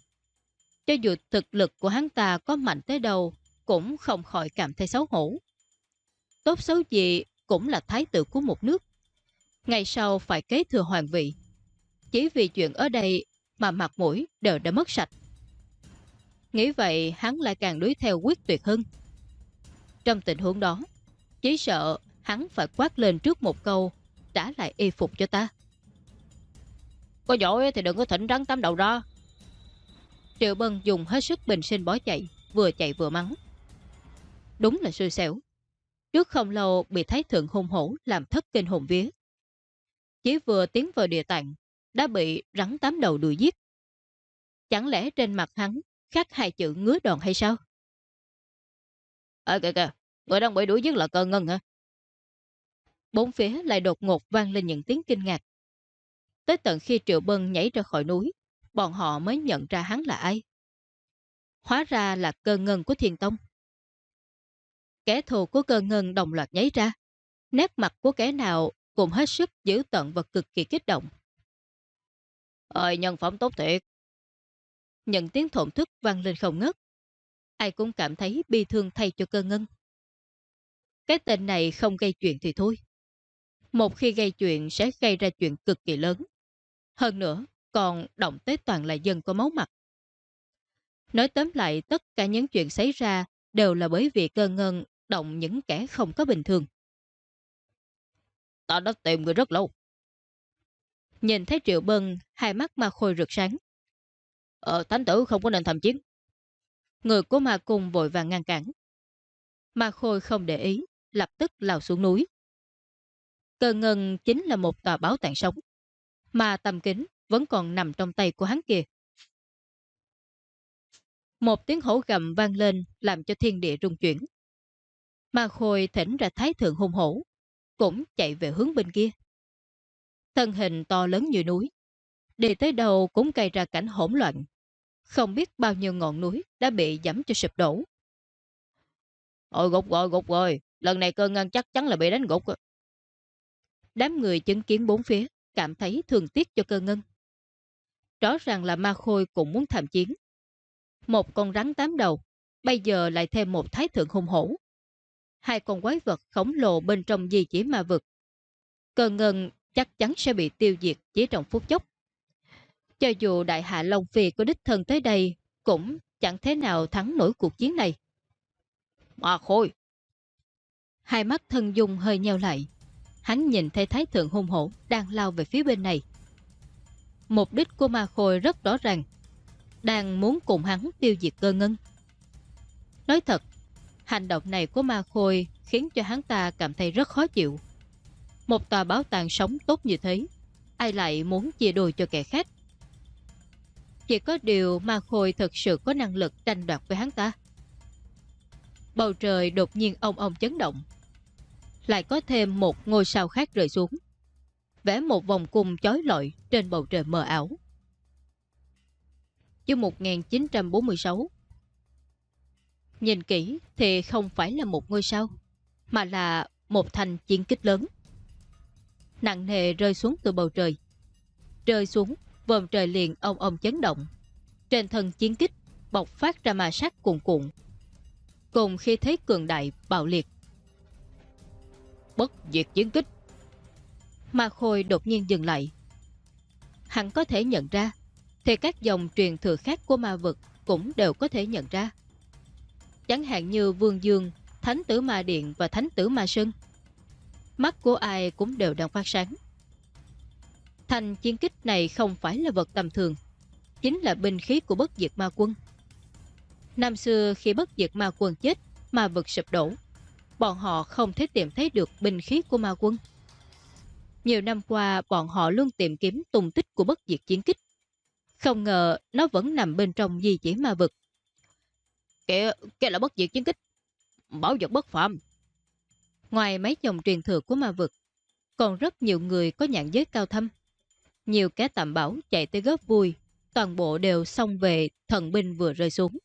Cho dù thực lực của hắn ta có mạnh tới đâu, cũng không khỏi cảm thấy xấu hổ. Tốt xấu gì cũng là thái tử của một nước. Ngày sau phải kế thừa hoàng vị. Chỉ vì chuyện ở đây mà mặt mũi đều đã mất sạch. Nghĩ vậy hắn lại càng đuổi theo quyết tuyệt hơn. Trong tình huống đó, chỉ sợ hắn phải quát lên trước một câu trả lại y phục cho ta. Có giỏi thì đừng có thỉnh rắn tám đầu ra. Triệu Bân dùng hết sức bình sinh bó chạy, vừa chạy vừa mắng. Đúng là xui xẻo. Trước không lâu bị Thái Thượng hung hổ làm thất kinh hồn vía. Chỉ vừa tiến vào địa tạng, đã bị rắn tám đầu đuổi giết. Chẳng lẽ trên mặt hắn khắc hai chữ ngứa đòn hay sao? Ờ kìa kìa, người đang bị đuổi giết là cơ ngân hả? Bốn phía lại đột ngột vang lên những tiếng kinh ngạc. Tới tận khi Triệu Bân nhảy ra khỏi núi, bọn họ mới nhận ra hắn là ai. Hóa ra là cơ ngân của Thiên Tông. Kẻ thù của cơ ngân đồng loạt nháy ra. Nét mặt của kẻ nào cũng hết sức dữ tận và cực kỳ kích động. Ơi nhân phẩm tốt thiệt. Những tiếng thổn thức vang lên không ngớt. Ai cũng cảm thấy bi thương thay cho cơ ngân. Cái tên này không gây chuyện thì thôi. Một khi gây chuyện sẽ gây ra chuyện cực kỳ lớn. Hơn nữa, còn động tới toàn là dân có máu mặt. Nói tóm lại, tất cả những chuyện xảy ra đều là bởi vì cơ ngân động những kẻ không có bình thường. Ta đã tìm người rất lâu. Nhìn thấy Triệu Bân, hai mắt ma khôi rực sáng. Ờ, thánh tử không có nên tham chiến. Người của ma cung vội vàng ngăn cản. Ma khôi không để ý, lập tức lao xuống núi. Cơ ngân chính là một tòa báo tạng sống, mà tầm kính vẫn còn nằm trong tay của hắn kia. Một tiếng hổ gầm vang lên làm cho thiên địa rung chuyển. Ma khôi thỉnh ra thái thượng hung hổ, cũng chạy về hướng bên kia. Thân hình to lớn như núi, đi tới đầu cũng gây ra cảnh hỗn loạn. Không biết bao nhiêu ngọn núi đã bị dẫm cho sụp đổ. Ôi gục rồi, gục rồi, lần này cơ ngân chắc chắn là bị đánh gục. Đám người chứng kiến bốn phía, cảm thấy thường tiếc cho cơ ngân. Rõ ràng là ma khôi cũng muốn tham chiến. Một con rắn tám đầu, bây giờ lại thêm một thái thượng hung hổ. Hai con quái vật khổng lồ bên trong di chỉ ma vực. Cơ ngân chắc chắn sẽ bị tiêu diệt chỉ trong phút chốc. Cho dù đại hạ Long Phi có đích thân tới đây, cũng chẳng thế nào thắng nổi cuộc chiến này. Ma khôi! Hai mắt thân dung hơi nheo lại. Hắn nhìn thấy thái thượng hung hổ đang lao về phía bên này. Mục đích của ma khôi rất rõ ràng. Đang muốn cùng hắn tiêu diệt cơ ngân. Nói thật, hành động này của ma khôi khiến cho hắn ta cảm thấy rất khó chịu. Một tòa báo tàng sống tốt như thế, ai lại muốn chia đôi cho kẻ khác? Chỉ có điều ma khôi thực sự có năng lực tranh đoạt với hắn ta. Bầu trời đột nhiên ông ông chấn động. Lại có thêm một ngôi sao khác rơi xuống. Vẽ một vòng cung chói lọi trên bầu trời mờ ảo. Chương 1946 Nhìn kỹ thì không phải là một ngôi sao, mà là một thành chiến kích lớn. Nặng nề rơi xuống từ bầu trời. Rơi xuống, vòm trời liền ông ông chấn động. Trên thân chiến kích bộc phát ra ma sát cuộn cuộn. Cùng khi thấy cường đại bạo liệt. Bất diệt chiến kích. Ma Khôi đột nhiên dừng lại. Hắn có thể nhận ra, thì các dòng truyền thừa khác của ma vực cũng đều có thể nhận ra. Chẳng hạn như Vương Dương, Thánh Tử Ma Điện và Thánh Tử Ma Sơn. Mắt của ai cũng đều đang phát sáng. Thành chiến kích này không phải là vật tầm thường, chính là binh khí của bất diệt ma quân. Năm xưa khi bất diệt ma quân chết, ma vực sụp đổ, bọn họ không thể tìm thấy được binh khí của ma quân. Nhiều năm qua, bọn họ luôn tìm kiếm tung tích của bất diệt chiến kích. Không ngờ nó vẫn nằm bên trong di chỉ ma vực. Kìa, kìa là bất diệt chiến kích. Bảo vật bất phạm. Ngoài mấy dòng truyền thừa của ma vực, còn rất nhiều người có nhãn giới cao thâm. Nhiều kẻ tạm bảo chạy tới góp vui, toàn bộ đều xông về thần binh vừa rơi xuống.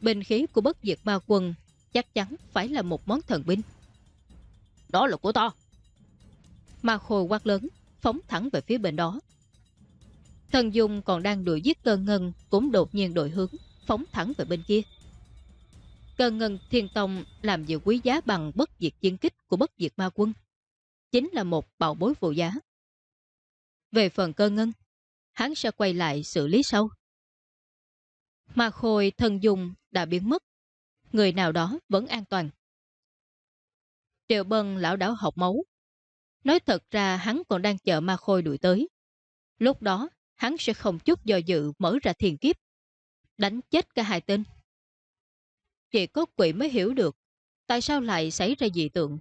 Binh khí của bất diệt ma quân chắc chắn phải là một món thần binh. Đó là của ta. Ma khôi quát lớn, phóng thẳng về phía bên đó. Thần Dung còn đang đuổi giết cơn ngân cũng đột nhiên đổi hướng, phóng thẳng về bên kia. Cơn ngân thiên tông làm gì quý giá bằng bất diệt chiến kích của bất diệt ma quân. Chính là một bảo bối vô giá. Về phần cơ ngân, hắn sẽ quay lại xử lý sau. Ma khôi thần dung đã biến mất. Người nào đó vẫn an toàn. Triệu bân lão đảo học máu. Nói thật ra hắn còn đang chờ ma khôi đuổi tới. Lúc đó, hắn sẽ không chút do dự mở ra thiền kiếp. Đánh chết cả hai tên. Chỉ có quỷ mới hiểu được tại sao lại xảy ra dị tượng.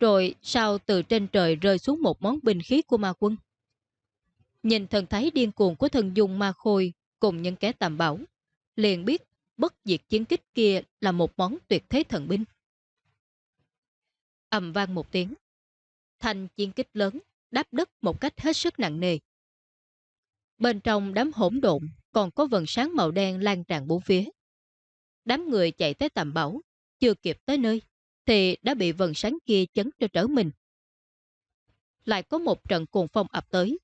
Rồi sao từ trên trời rơi xuống một món binh khí của ma quân. Nhìn thần thái điên cuồng của thần dung ma khôi cùng những kẻ tạm bảo, liền biết bất diệt chiến kích kia là một món tuyệt thế thần binh. ầm vang một tiếng. Thành chiến kích lớn đáp đất một cách hết sức nặng nề. Bên trong đám hỗn độn còn có vần sáng màu đen lan tràn bốn phía. Đám người chạy tới tầm bảo, chưa kịp tới nơi, thì đã bị vần sáng kia chấn cho trở mình. Lại có một trận cuồng phong ập tới.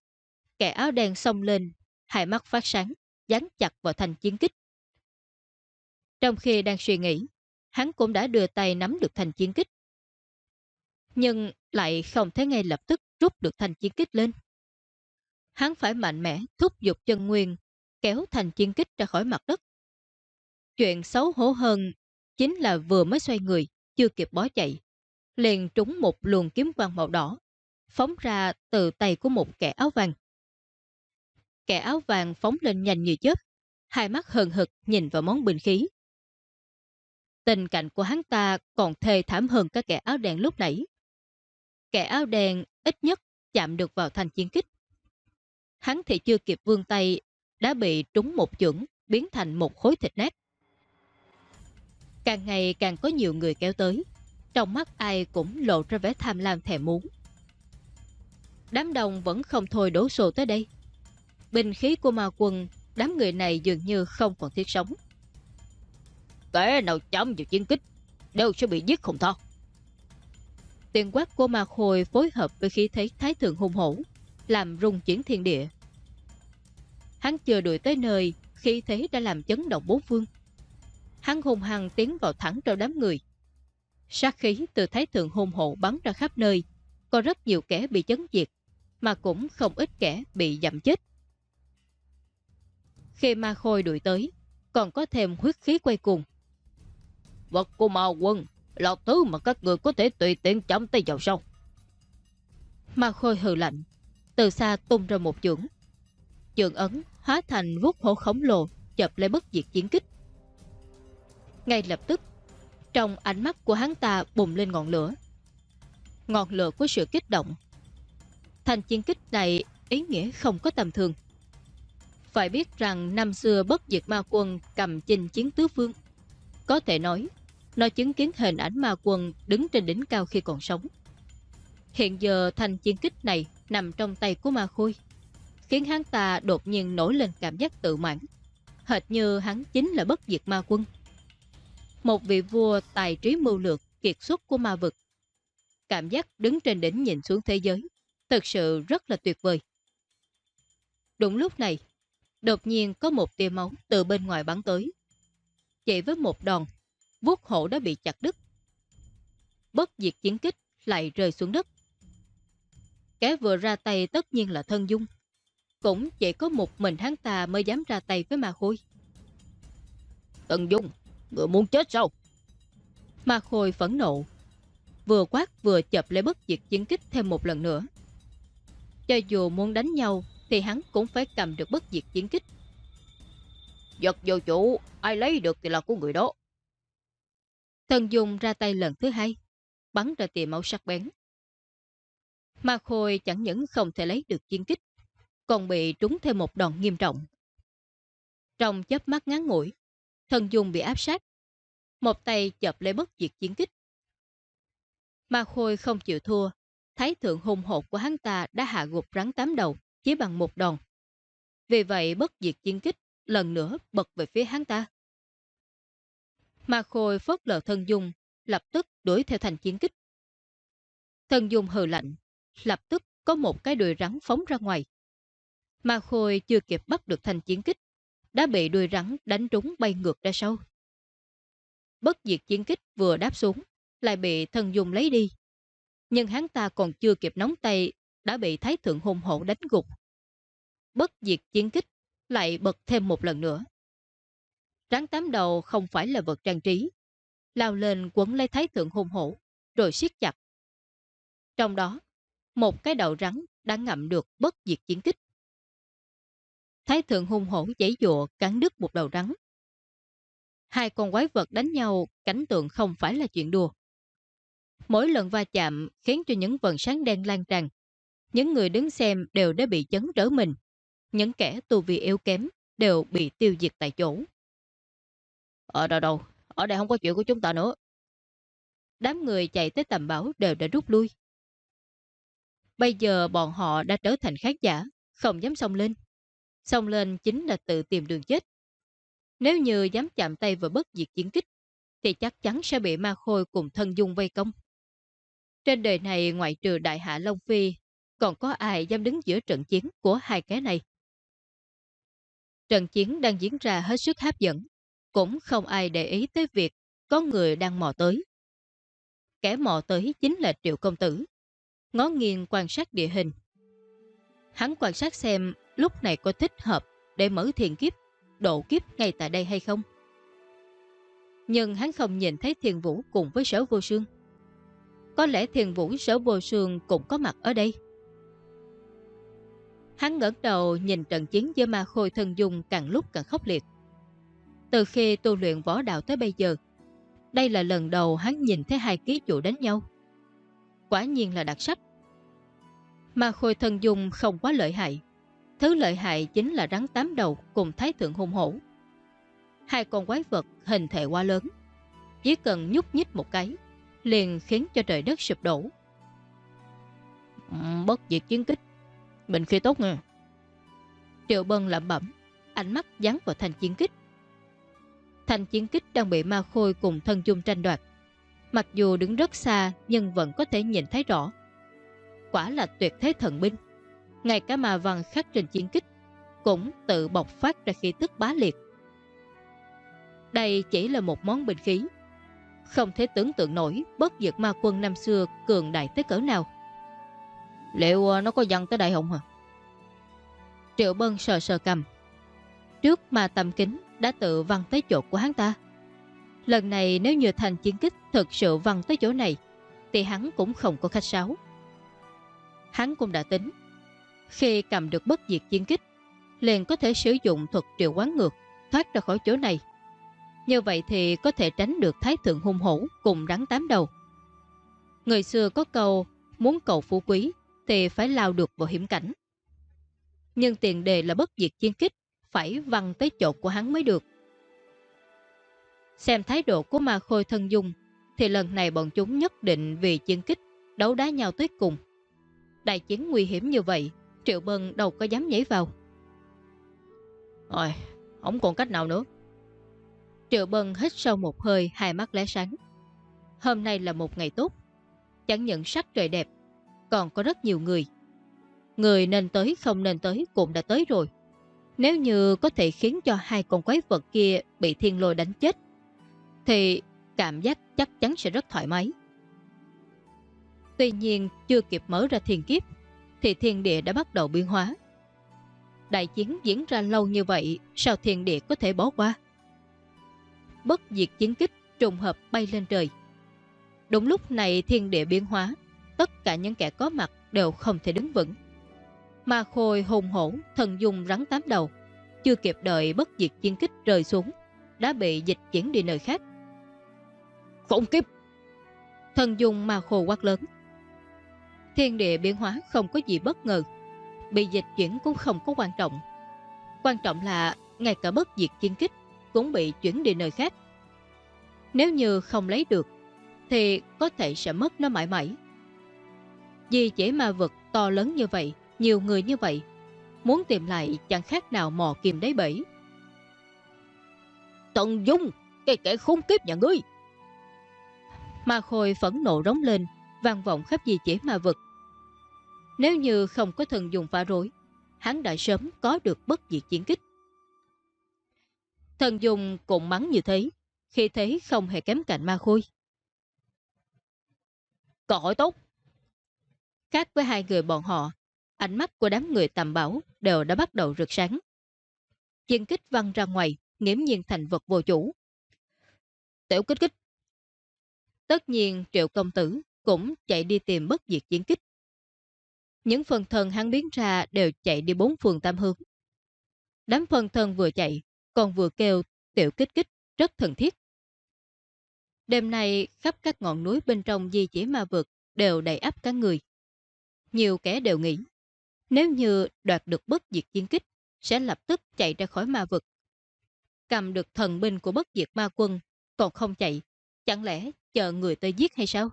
Kẻ áo đen xông lên, hai mắt phát sáng, dán chặt vào thành chiến kích. Trong khi đang suy nghĩ, hắn cũng đã đưa tay nắm được thành chiến kích. Nhưng lại không thấy ngay lập tức rút được thành chiến kích lên. Hắn phải mạnh mẽ thúc giục chân nguyên, kéo thành chiến kích ra khỏi mặt đất. Chuyện xấu hổ hơn chính là vừa mới xoay người, chưa kịp bó chạy. Liền trúng một luồng kiếm quang màu đỏ, phóng ra từ tay của một kẻ áo vàng. Kẻ áo vàng phóng lên nhanh như chớp, hai mắt hờn hực nhìn vào món bình khí. Tình cảnh của hắn ta còn thê thảm hơn các kẻ áo đen lúc nãy. Kẻ áo đen ít nhất chạm được vào thanh chiến kích. Hắn thì chưa kịp vươn tay, đã bị trúng một chưởng, biến thành một khối thịt nát. Càng ngày càng có nhiều người kéo tới, trong mắt ai cũng lộ ra vẻ tham lam thèm muốn. Đám đông vẫn không thôi đổ xô tới đây. Bình khí của ma quân, đám người này dường như không còn thiết sống. Kẻ nào chấm vào chiến kích, đều sẽ bị giết không tho. Tiền quát của ma khôi phối hợp với khí thế thái thượng hung hổ, làm rung chuyển thiên địa. Hắn chưa đuổi tới nơi, khí thế đã làm chấn động bốn phương. Hắn hùng hăng tiến vào thẳng trong đám người. Sát khí từ thái thượng hung hổ bắn ra khắp nơi, có rất nhiều kẻ bị chấn diệt, mà cũng không ít kẻ bị dặm chết. Khi ma khôi đuổi tới, còn có thêm huyết khí quay cùng. Vật của ma quân là thứ mà các người có thể tùy tiện chấm tay vào sâu. Ma khôi hừ lạnh, từ xa tung ra một chưởng. Chưởng ấn hóa thành vuốt hổ khổng lồ chập lấy bất diệt chiến kích. Ngay lập tức, trong ánh mắt của hắn ta bùng lên ngọn lửa. Ngọn lửa của sự kích động. Thành chiến kích này ý nghĩa không có tầm thường. Phải biết rằng năm xưa bất diệt ma quân cầm chinh chiến tứ phương. Có thể nói, nó chứng kiến hình ảnh ma quân đứng trên đỉnh cao khi còn sống. Hiện giờ thành chiến kích này nằm trong tay của ma khôi, khiến hắn ta đột nhiên nổi lên cảm giác tự mãn, hệt như hắn chính là bất diệt ma quân. Một vị vua tài trí mưu lược kiệt xuất của ma vực. Cảm giác đứng trên đỉnh nhìn xuống thế giới, thật sự rất là tuyệt vời. Đúng lúc này, đột nhiên có một tia máu từ bên ngoài bắn tới. Chỉ với một đòn, vuốt hổ đã bị chặt đứt. Bất diệt chiến kích lại rơi xuống đất. Kẻ vừa ra tay tất nhiên là thân dung. Cũng chỉ có một mình hắn ta mới dám ra tay với ma khôi. Thân dung, người muốn chết sao? Ma khôi phẫn nộ. Vừa quát vừa chập lấy bất diệt chiến kích thêm một lần nữa. Cho dù muốn đánh nhau thì hắn cũng phải cầm được bất diệt chiến kích. Giật vô chủ, ai lấy được thì là của người đó. Thần Dung ra tay lần thứ hai, bắn ra tia máu sắc bén. Ma Khôi chẳng những không thể lấy được chiến kích, còn bị trúng thêm một đòn nghiêm trọng. Trong chớp mắt ngắn ngủi, thần Dung bị áp sát, một tay chập lấy bất diệt chiến kích. Ma Khôi không chịu thua, thái thượng hùng hột của hắn ta đã hạ gục rắn tám đầu chỉ bằng một đòn. Vì vậy bất diệt chiến kích lần nữa bật về phía hắn ta. Ma Khôi phớt lờ thân dung, lập tức đuổi theo thành chiến kích. Thân dung hừ lạnh, lập tức có một cái đuôi rắn phóng ra ngoài. Ma Khôi chưa kịp bắt được thành chiến kích, đã bị đuôi rắn đánh trúng bay ngược ra sau. Bất diệt chiến kích vừa đáp xuống, lại bị thân dung lấy đi. Nhưng hắn ta còn chưa kịp nóng tay, đã bị Thái Thượng hùng hộ đánh gục. Bất diệt chiến kích lại bật thêm một lần nữa. Rắn tám đầu không phải là vật trang trí. Lao lên quấn lấy thái thượng hung hổ, rồi siết chặt. Trong đó, một cái đầu rắn đã ngậm được bất diệt chiến kích. Thái thượng hung hổ giấy dụa cắn đứt một đầu rắn. Hai con quái vật đánh nhau, cảnh tượng không phải là chuyện đùa. Mỗi lần va chạm khiến cho những vần sáng đen lan tràn. Những người đứng xem đều đã bị chấn trở mình. Những kẻ tu vi yếu kém đều bị tiêu diệt tại chỗ. Ở đâu đâu, ở đây không có chuyện của chúng ta nữa. Đám người chạy tới tầm bảo đều đã rút lui. Bây giờ bọn họ đã trở thành khán giả, không dám xông lên. Xông lên chính là tự tìm đường chết. Nếu như dám chạm tay vào bất diệt chiến kích, thì chắc chắn sẽ bị ma khôi cùng thân dung vây công. Trên đời này ngoại trừ đại hạ Long Phi, còn có ai dám đứng giữa trận chiến của hai cái này? Trận chiến đang diễn ra hết sức hấp dẫn, cũng không ai để ý tới việc có người đang mò tới. Kẻ mò tới chính là Triệu Công Tử. Ngó nghiêng quan sát địa hình. Hắn quan sát xem lúc này có thích hợp để mở thiền kiếp, độ kiếp ngay tại đây hay không. Nhưng hắn không nhìn thấy thiền vũ cùng với sở vô sương. Có lẽ thiền vũ sở vô sương cũng có mặt ở đây. Hắn ngẩng đầu nhìn trận chiến giữa ma khôi thân dung càng lúc càng khốc liệt. Từ khi tu luyện võ đạo tới bây giờ, đây là lần đầu hắn nhìn thấy hai ký chủ đánh nhau. Quả nhiên là đặc sắc. mà khôi thân dung không quá lợi hại. Thứ lợi hại chính là rắn tám đầu cùng thái thượng hung hổ. Hai con quái vật hình thể quá lớn. Chỉ cần nhúc nhích một cái, liền khiến cho trời đất sụp đổ. Bất diệt chiến kích Bình khi tốt nha Triệu Bân lẩm bẩm Ánh mắt dán vào thành chiến kích Thành chiến kích đang bị ma khôi cùng thân dung tranh đoạt. Mặc dù đứng rất xa, Nhưng vẫn có thể nhìn thấy rõ. Quả là tuyệt thế thần binh. Ngay cả ma văn khắc trên chiến kích Cũng tự bộc phát ra khí tức bá liệt. Đây chỉ là một món binh khí. Không thể tưởng tượng nổi Bất diệt ma quân năm xưa cường đại tới cỡ nào. Liệu à, nó có dần tới đây không hả? Triệu Bân sờ sờ cầm. Trước mà tầm kính đã tự văng tới chỗ của hắn ta. Lần này nếu như thành chiến kích thực sự văng tới chỗ này, thì hắn cũng không có khách sáo. Hắn cũng đã tính. Khi cầm được bất diệt chiến kích, liền có thể sử dụng thuật triệu quán ngược, thoát ra khỏi chỗ này. Như vậy thì có thể tránh được thái thượng hung hổ cùng rắn tám đầu. Người xưa có câu muốn cầu phú quý thì phải lao được vào hiểm cảnh. Nhưng tiền đề là bất diệt chiến kích, phải văng tới chỗ của hắn mới được. Xem thái độ của ma khôi thân dung, thì lần này bọn chúng nhất định vì chiến kích, đấu đá nhau tới cùng. Đại chiến nguy hiểm như vậy, Triệu Bân đâu có dám nhảy vào. Rồi, không còn cách nào nữa. Triệu Bân hít sâu một hơi, hai mắt lé sáng. Hôm nay là một ngày tốt. Chẳng những sắc trời đẹp, còn có rất nhiều người. Người nên tới không nên tới cũng đã tới rồi. Nếu như có thể khiến cho hai con quái vật kia bị thiên lôi đánh chết, thì cảm giác chắc chắn sẽ rất thoải mái. Tuy nhiên chưa kịp mở ra thiên kiếp, thì thiên địa đã bắt đầu biến hóa. Đại chiến diễn ra lâu như vậy, sao thiên địa có thể bỏ qua? Bất diệt chiến kích trùng hợp bay lên trời. Đúng lúc này thiên địa biến hóa, tất cả những kẻ có mặt đều không thể đứng vững. Ma khôi hùng hổ, thần dung rắn tám đầu, chưa kịp đợi bất diệt chiến kích rơi xuống, đã bị dịch chuyển đi nơi khác. Khổng kiếp! Thần dung ma khô quát lớn. Thiên địa biến hóa không có gì bất ngờ, bị dịch chuyển cũng không có quan trọng. Quan trọng là ngay cả bất diệt chiến kích cũng bị chuyển đi nơi khác. Nếu như không lấy được, thì có thể sẽ mất nó mãi mãi. Vì chỉ ma vực to lớn như vậy, nhiều người như vậy, muốn tìm lại chẳng khác nào mò kìm đáy bẫy. Tận dung, cái kẻ khốn kiếp nhà ngươi. Ma khôi phẫn nộ rống lên, vang vọng khắp di chỉ ma vực. Nếu như không có thần dùng phá rối, hắn đã sớm có được bất diệt chiến kích. Thần dùng cũng mắng như thế, khi thấy không hề kém cạnh ma khôi. Cậu hỏi tốt, Khác với hai người bọn họ, ánh mắt của đám người tầm bảo đều đã bắt đầu rực sáng. Chiến kích văng ra ngoài, nghiễm nhiên thành vật vô chủ. Tiểu kích kích. Tất nhiên triệu công tử cũng chạy đi tìm bất diệt chiến kích. Những phần thần hắn biến ra đều chạy đi bốn phường tam hướng. Đám phần thần vừa chạy, còn vừa kêu tiểu kích kích rất thần thiết. Đêm nay khắp các ngọn núi bên trong di chỉ ma vực đều đầy áp cả người. Nhiều kẻ đều nghĩ, nếu như đoạt được bất diệt chiến kích, sẽ lập tức chạy ra khỏi ma vực. Cầm được thần binh của bất diệt ma quân, còn không chạy, chẳng lẽ chờ người tới giết hay sao?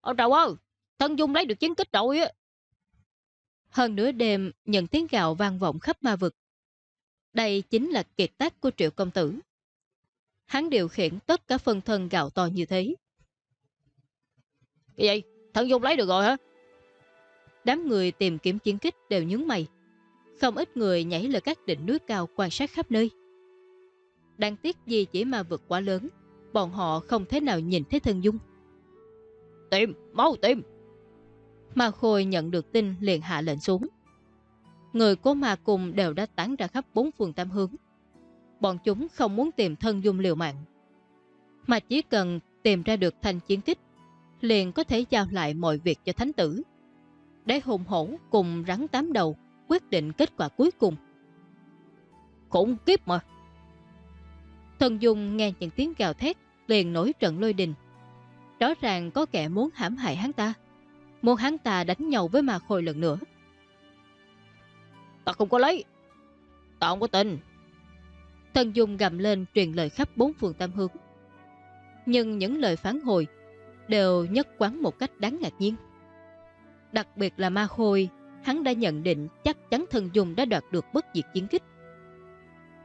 Ôi trời ơi, thân dung lấy được chiến kích rồi á. Hơn nửa đêm, nhận tiếng gạo vang vọng khắp ma vực. Đây chính là kiệt tác của triệu công tử. Hắn điều khiển tất cả phân thân gạo to như thế. Cái gì? Thần Dung lấy được rồi hả? Đám người tìm kiếm chiến kích đều nhướng mày. Không ít người nhảy lên các đỉnh núi cao quan sát khắp nơi. Đáng tiếc gì chỉ mà vượt quá lớn, bọn họ không thể nào nhìn thấy thân dung. Tìm, máu tìm. Ma Khôi nhận được tin liền hạ lệnh xuống. Người của ma cùng đều đã tán ra khắp bốn phương tam hướng. Bọn chúng không muốn tìm thân dung liều mạng. Mà chỉ cần tìm ra được thanh chiến kích, liền có thể giao lại mọi việc cho thánh tử. Để hùng hổ cùng rắn tám đầu quyết định kết quả cuối cùng. Khủng kiếp mà. Thần Dung nghe những tiếng gào thét liền nổi trận lôi đình. Rõ ràng có kẻ muốn hãm hại hắn ta. Muốn hắn ta đánh nhau với ma khôi lần nữa. Ta không có lấy. Ta không có tin. Thần Dung gầm lên truyền lời khắp bốn phường tam hướng. Nhưng những lời phán hồi đều nhất quán một cách đáng ngạc nhiên. Đặc biệt là ma khôi, hắn đã nhận định chắc chắn thần Dung đã đoạt được bất diệt chiến kích.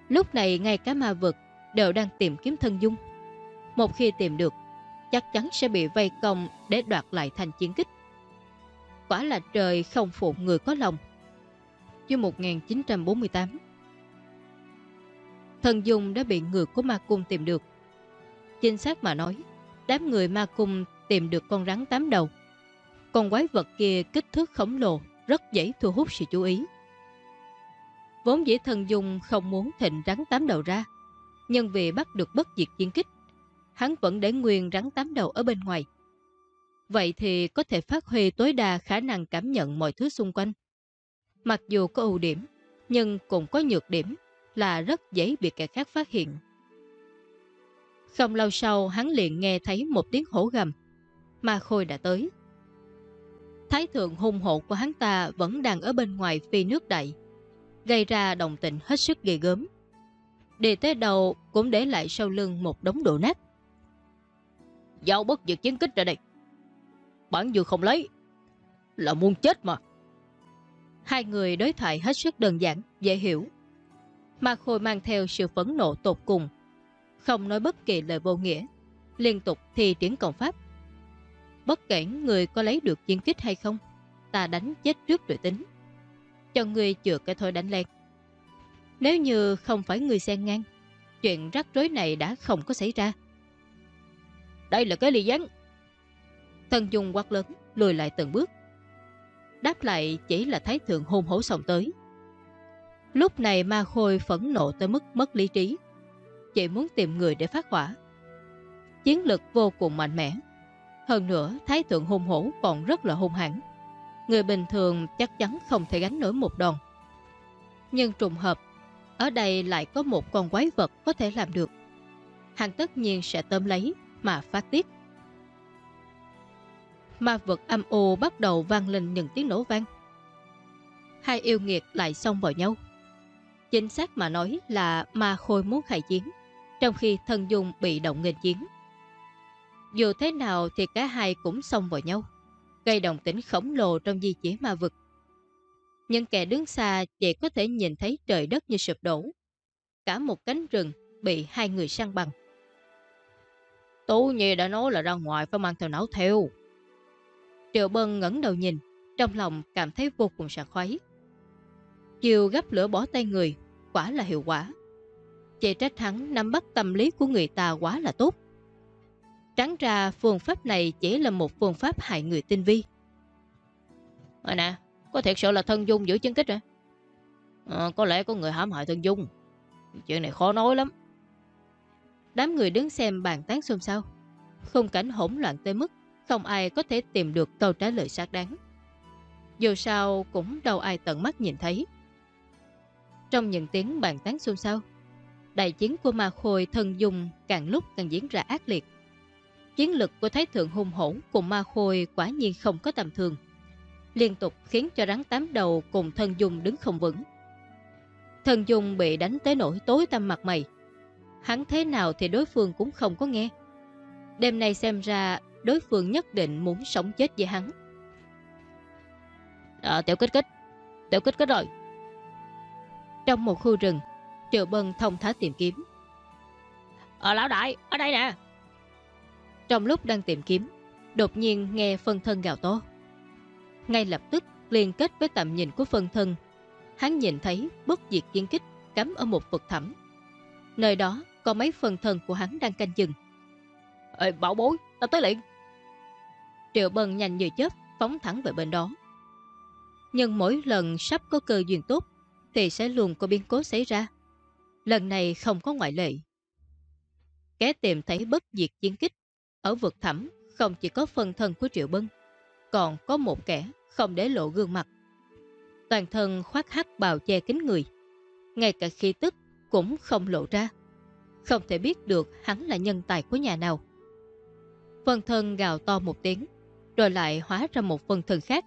Lúc này ngay cả ma vực đều đang tìm kiếm thân dung. Một khi tìm được, chắc chắn sẽ bị vây công để đoạt lại thành chiến kích. Quả là trời không phụ người có lòng. Chương 1948 Thần dung đã bị người của ma cung tìm được. Chính xác mà nói, đám người ma cung tìm được con rắn tám đầu. Con quái vật kia kích thước khổng lồ, rất dễ thu hút sự chú ý. Vốn dĩ thần dung không muốn thịnh rắn tám đầu ra, nhưng vì bắt được bất diệt chiến kích, hắn vẫn để nguyên rắn tám đầu ở bên ngoài. Vậy thì có thể phát huy tối đa khả năng cảm nhận mọi thứ xung quanh. Mặc dù có ưu điểm, nhưng cũng có nhược điểm là rất dễ bị kẻ khác phát hiện. Không lâu sau hắn liền nghe thấy một tiếng hổ gầm. Ma Khôi đã tới. Thái thượng hung hộ của hắn ta vẫn đang ở bên ngoài phi nước đại, gây ra đồng tình hết sức ghê gớm. Đi tới đầu cũng để lại sau lưng một đống đổ nát. Giao bất diệt chiến kích ra đây. Bản vừa không lấy. Là muốn chết mà. Hai người đối thoại hết sức đơn giản, dễ hiểu. Mà Khôi mang theo sự phẫn nộ tột cùng. Không nói bất kỳ lời vô nghĩa. Liên tục thi triển công pháp. Bất kể người có lấy được chiến kích hay không, ta đánh chết trước rồi tính. Cho người chừa cái thôi đánh lên. Nếu như không phải người xen ngang, chuyện rắc rối này đã không có xảy ra. Đây là cái ly gián. Thần Dung quát lớn, lùi lại từng bước. Đáp lại chỉ là thái thượng hôn hổ sòng tới. Lúc này ma khôi phẫn nộ tới mức mất lý trí. Chỉ muốn tìm người để phát hỏa. Chiến lực vô cùng mạnh mẽ. Hơn nữa, thái thượng hung hổ còn rất là hung hãn. Người bình thường chắc chắn không thể gánh nổi một đòn. Nhưng trùng hợp, ở đây lại có một con quái vật có thể làm được. Hắn tất nhiên sẽ tôm lấy mà phát tiết. Ma vật âm ô bắt đầu vang lên những tiếng nổ vang. Hai yêu nghiệt lại xông vào nhau. Chính xác mà nói là ma khôi muốn khai chiến, trong khi thần dung bị động nghênh chiến. Dù thế nào thì cả hai cũng xông vào nhau, gây đồng tính khổng lồ trong di chỉ ma vực. Nhưng kẻ đứng xa chỉ có thể nhìn thấy trời đất như sụp đổ. Cả một cánh rừng bị hai người săn bằng. Tú Nhi đã nói là ra ngoài phải mang theo não theo. Triệu Bân ngẩn đầu nhìn, trong lòng cảm thấy vô cùng sảng khoái. Chiều gấp lửa bỏ tay người, quả là hiệu quả. Chị trách hắn nắm bắt tâm lý của người ta quá là tốt. Đáng ra phương pháp này chỉ là một phương pháp hại người tinh vi. Rồi nè, có thiệt sự là thân dung giữ chân kích rồi À, ờ, có lẽ có người hãm hại thân dung. Chuyện này khó nói lắm. Đám người đứng xem bàn tán xôn xao. Không cảnh hỗn loạn tới mức không ai có thể tìm được câu trả lời xác đáng. Dù sao cũng đâu ai tận mắt nhìn thấy. Trong những tiếng bàn tán xôn xao, đại chiến của ma khôi thân dung càng lúc càng diễn ra ác liệt. Chiến lực của Thái Thượng hung hổ cùng ma khôi quả nhiên không có tầm thường. Liên tục khiến cho rắn tám đầu cùng thân dung đứng không vững. Thân dung bị đánh tới nỗi tối tăm mặt mày. Hắn thế nào thì đối phương cũng không có nghe. Đêm nay xem ra đối phương nhất định muốn sống chết với hắn. À, tiểu kích kích, tiểu kích kích rồi. Trong một khu rừng, Triệu Bân thông thá tìm kiếm. Ờ lão đại, ở đây nè. Trong lúc đang tìm kiếm, đột nhiên nghe phân thân gào to. Ngay lập tức liên kết với tầm nhìn của phân thân, hắn nhìn thấy bất diệt chiến kích cắm ở một vực thẳm. Nơi đó có mấy phân thân của hắn đang canh chừng. Ê, bảo bối, ta tới liền. Triệu Bân nhanh như chớp phóng thẳng về bên đó. Nhưng mỗi lần sắp có cơ duyên tốt thì sẽ luôn có biến cố xảy ra. Lần này không có ngoại lệ. Kẻ tìm thấy bất diệt chiến kích ở vực thẳm không chỉ có phần thân của Triệu Bân, còn có một kẻ không để lộ gương mặt. Toàn thân khoác hắc bào che kín người, ngay cả khi tức cũng không lộ ra. Không thể biết được hắn là nhân tài của nhà nào. phần thân gào to một tiếng, rồi lại hóa ra một phần thân khác.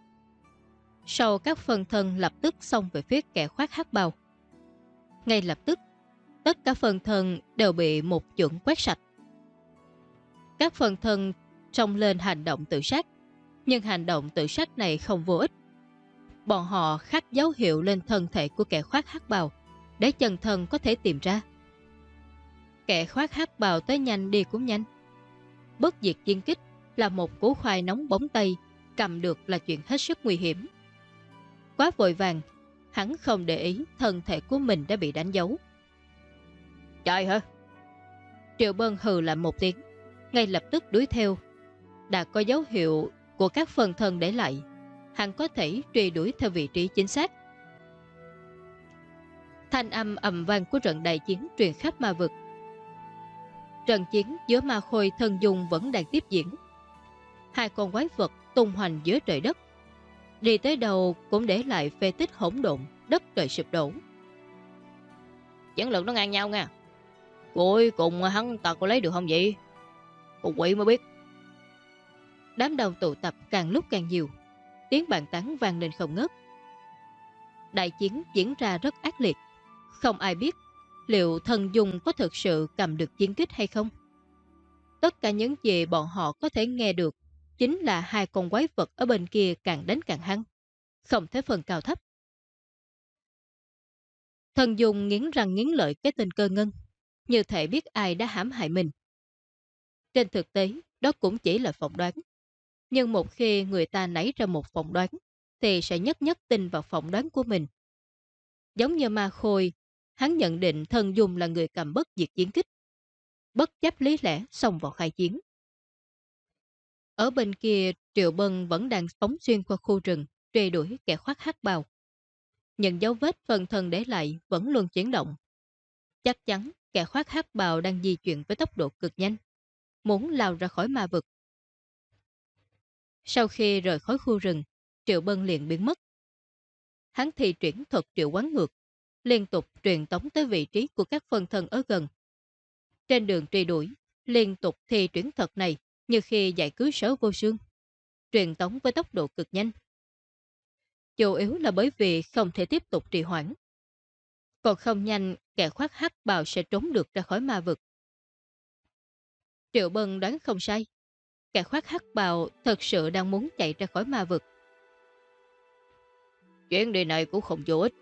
Sau các phần thân lập tức xông về phía kẻ khoác hắc bào. Ngay lập tức, tất cả phần thân đều bị một chuẩn quét sạch. Các phân thân trông lên hành động tự sát, nhưng hành động tự sát này không vô ích. Bọn họ khắc dấu hiệu lên thân thể của kẻ khoác hắc bào để chân thân có thể tìm ra. Kẻ khoác hắc bào tới nhanh đi cũng nhanh. Bất diệt chiến kích là một củ khoai nóng bóng tay, cầm được là chuyện hết sức nguy hiểm. Quá vội vàng, hắn không để ý thân thể của mình đã bị đánh dấu. Trời hả? Triệu Bân hừ lại một tiếng, ngay lập tức đuổi theo. Đã có dấu hiệu của các phần thân để lại, hắn có thể truy đuổi theo vị trí chính xác. Thanh âm ầm vang của trận đại chiến truyền khắp ma vực. Trận chiến giữa ma khôi thân dung vẫn đang tiếp diễn. Hai con quái vật tung hoành giữa trời đất. Đi tới đầu cũng để lại phê tích hỗn độn, đất trời sụp đổ. Chiến lược nó ngang nhau nha. Cuối cùng hắn ta có lấy được không vậy? Con quỷ mới biết. Đám đông tụ tập càng lúc càng nhiều. Tiếng bàn tán vang lên không ngớt. Đại chiến diễn ra rất ác liệt. Không ai biết liệu thần dung có thực sự cầm được chiến kích hay không. Tất cả những gì bọn họ có thể nghe được chính là hai con quái vật ở bên kia càng đánh càng hăng. Không thể phần cao thấp. Thần dung nghiến răng nghiến lợi cái tên cơ ngân, như thể biết ai đã hãm hại mình. Trên thực tế, đó cũng chỉ là phỏng đoán. Nhưng một khi người ta nảy ra một phỏng đoán, thì sẽ nhất nhất tin vào phỏng đoán của mình. Giống như ma khôi, hắn nhận định thần dung là người cầm bất diệt chiến kích. Bất chấp lý lẽ xông vào khai chiến. Ở bên kia, Triệu Bân vẫn đang phóng xuyên qua khu rừng, truy đuổi kẻ khoác hát bào. Những dấu vết phần thân để lại vẫn luôn chuyển động. Chắc chắn kẻ khoác hát bào đang di chuyển với tốc độ cực nhanh, muốn lao ra khỏi ma vực. Sau khi rời khỏi khu rừng, Triệu Bân liền biến mất. Hắn thi chuyển thuật triệu quán ngược, liên tục truyền tống tới vị trí của các phân thân ở gần. Trên đường truy đuổi, liên tục thi chuyển thuật này như khi giải cứu sở vô xương, truyền tống với tốc độ cực nhanh. Chủ yếu là bởi vì không thể tiếp tục trì hoãn. Còn không nhanh, kẻ khoác hắc bào sẽ trốn được ra khỏi ma vực. Triệu Bân đoán không sai. Kẻ khoác hắc bào thật sự đang muốn chạy ra khỏi ma vực. Chuyện đi này cũng không vô ích.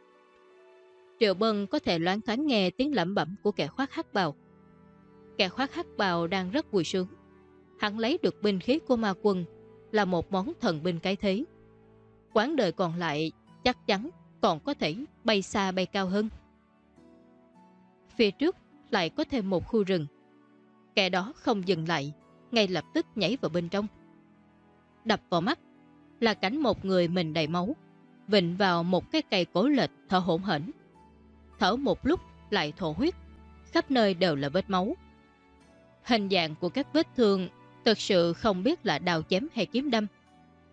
Triệu Bân có thể loáng thoáng nghe tiếng lẩm bẩm của kẻ khoác hắc bào. Kẻ khoác hắc bào đang rất vui sướng. Hắn lấy được binh khí của ma quân là một món thần binh cái thế. Quán đời còn lại chắc chắn còn có thể bay xa bay cao hơn. Phía trước lại có thêm một khu rừng. Kẻ đó không dừng lại, ngay lập tức nhảy vào bên trong. Đập vào mắt là cảnh một người mình đầy máu, vịnh vào một cái cây cổ lệch thở hỗn hển. Thở một lúc lại thổ huyết, khắp nơi đều là vết máu. Hình dạng của các vết thương thực sự không biết là đào chém hay kiếm đâm.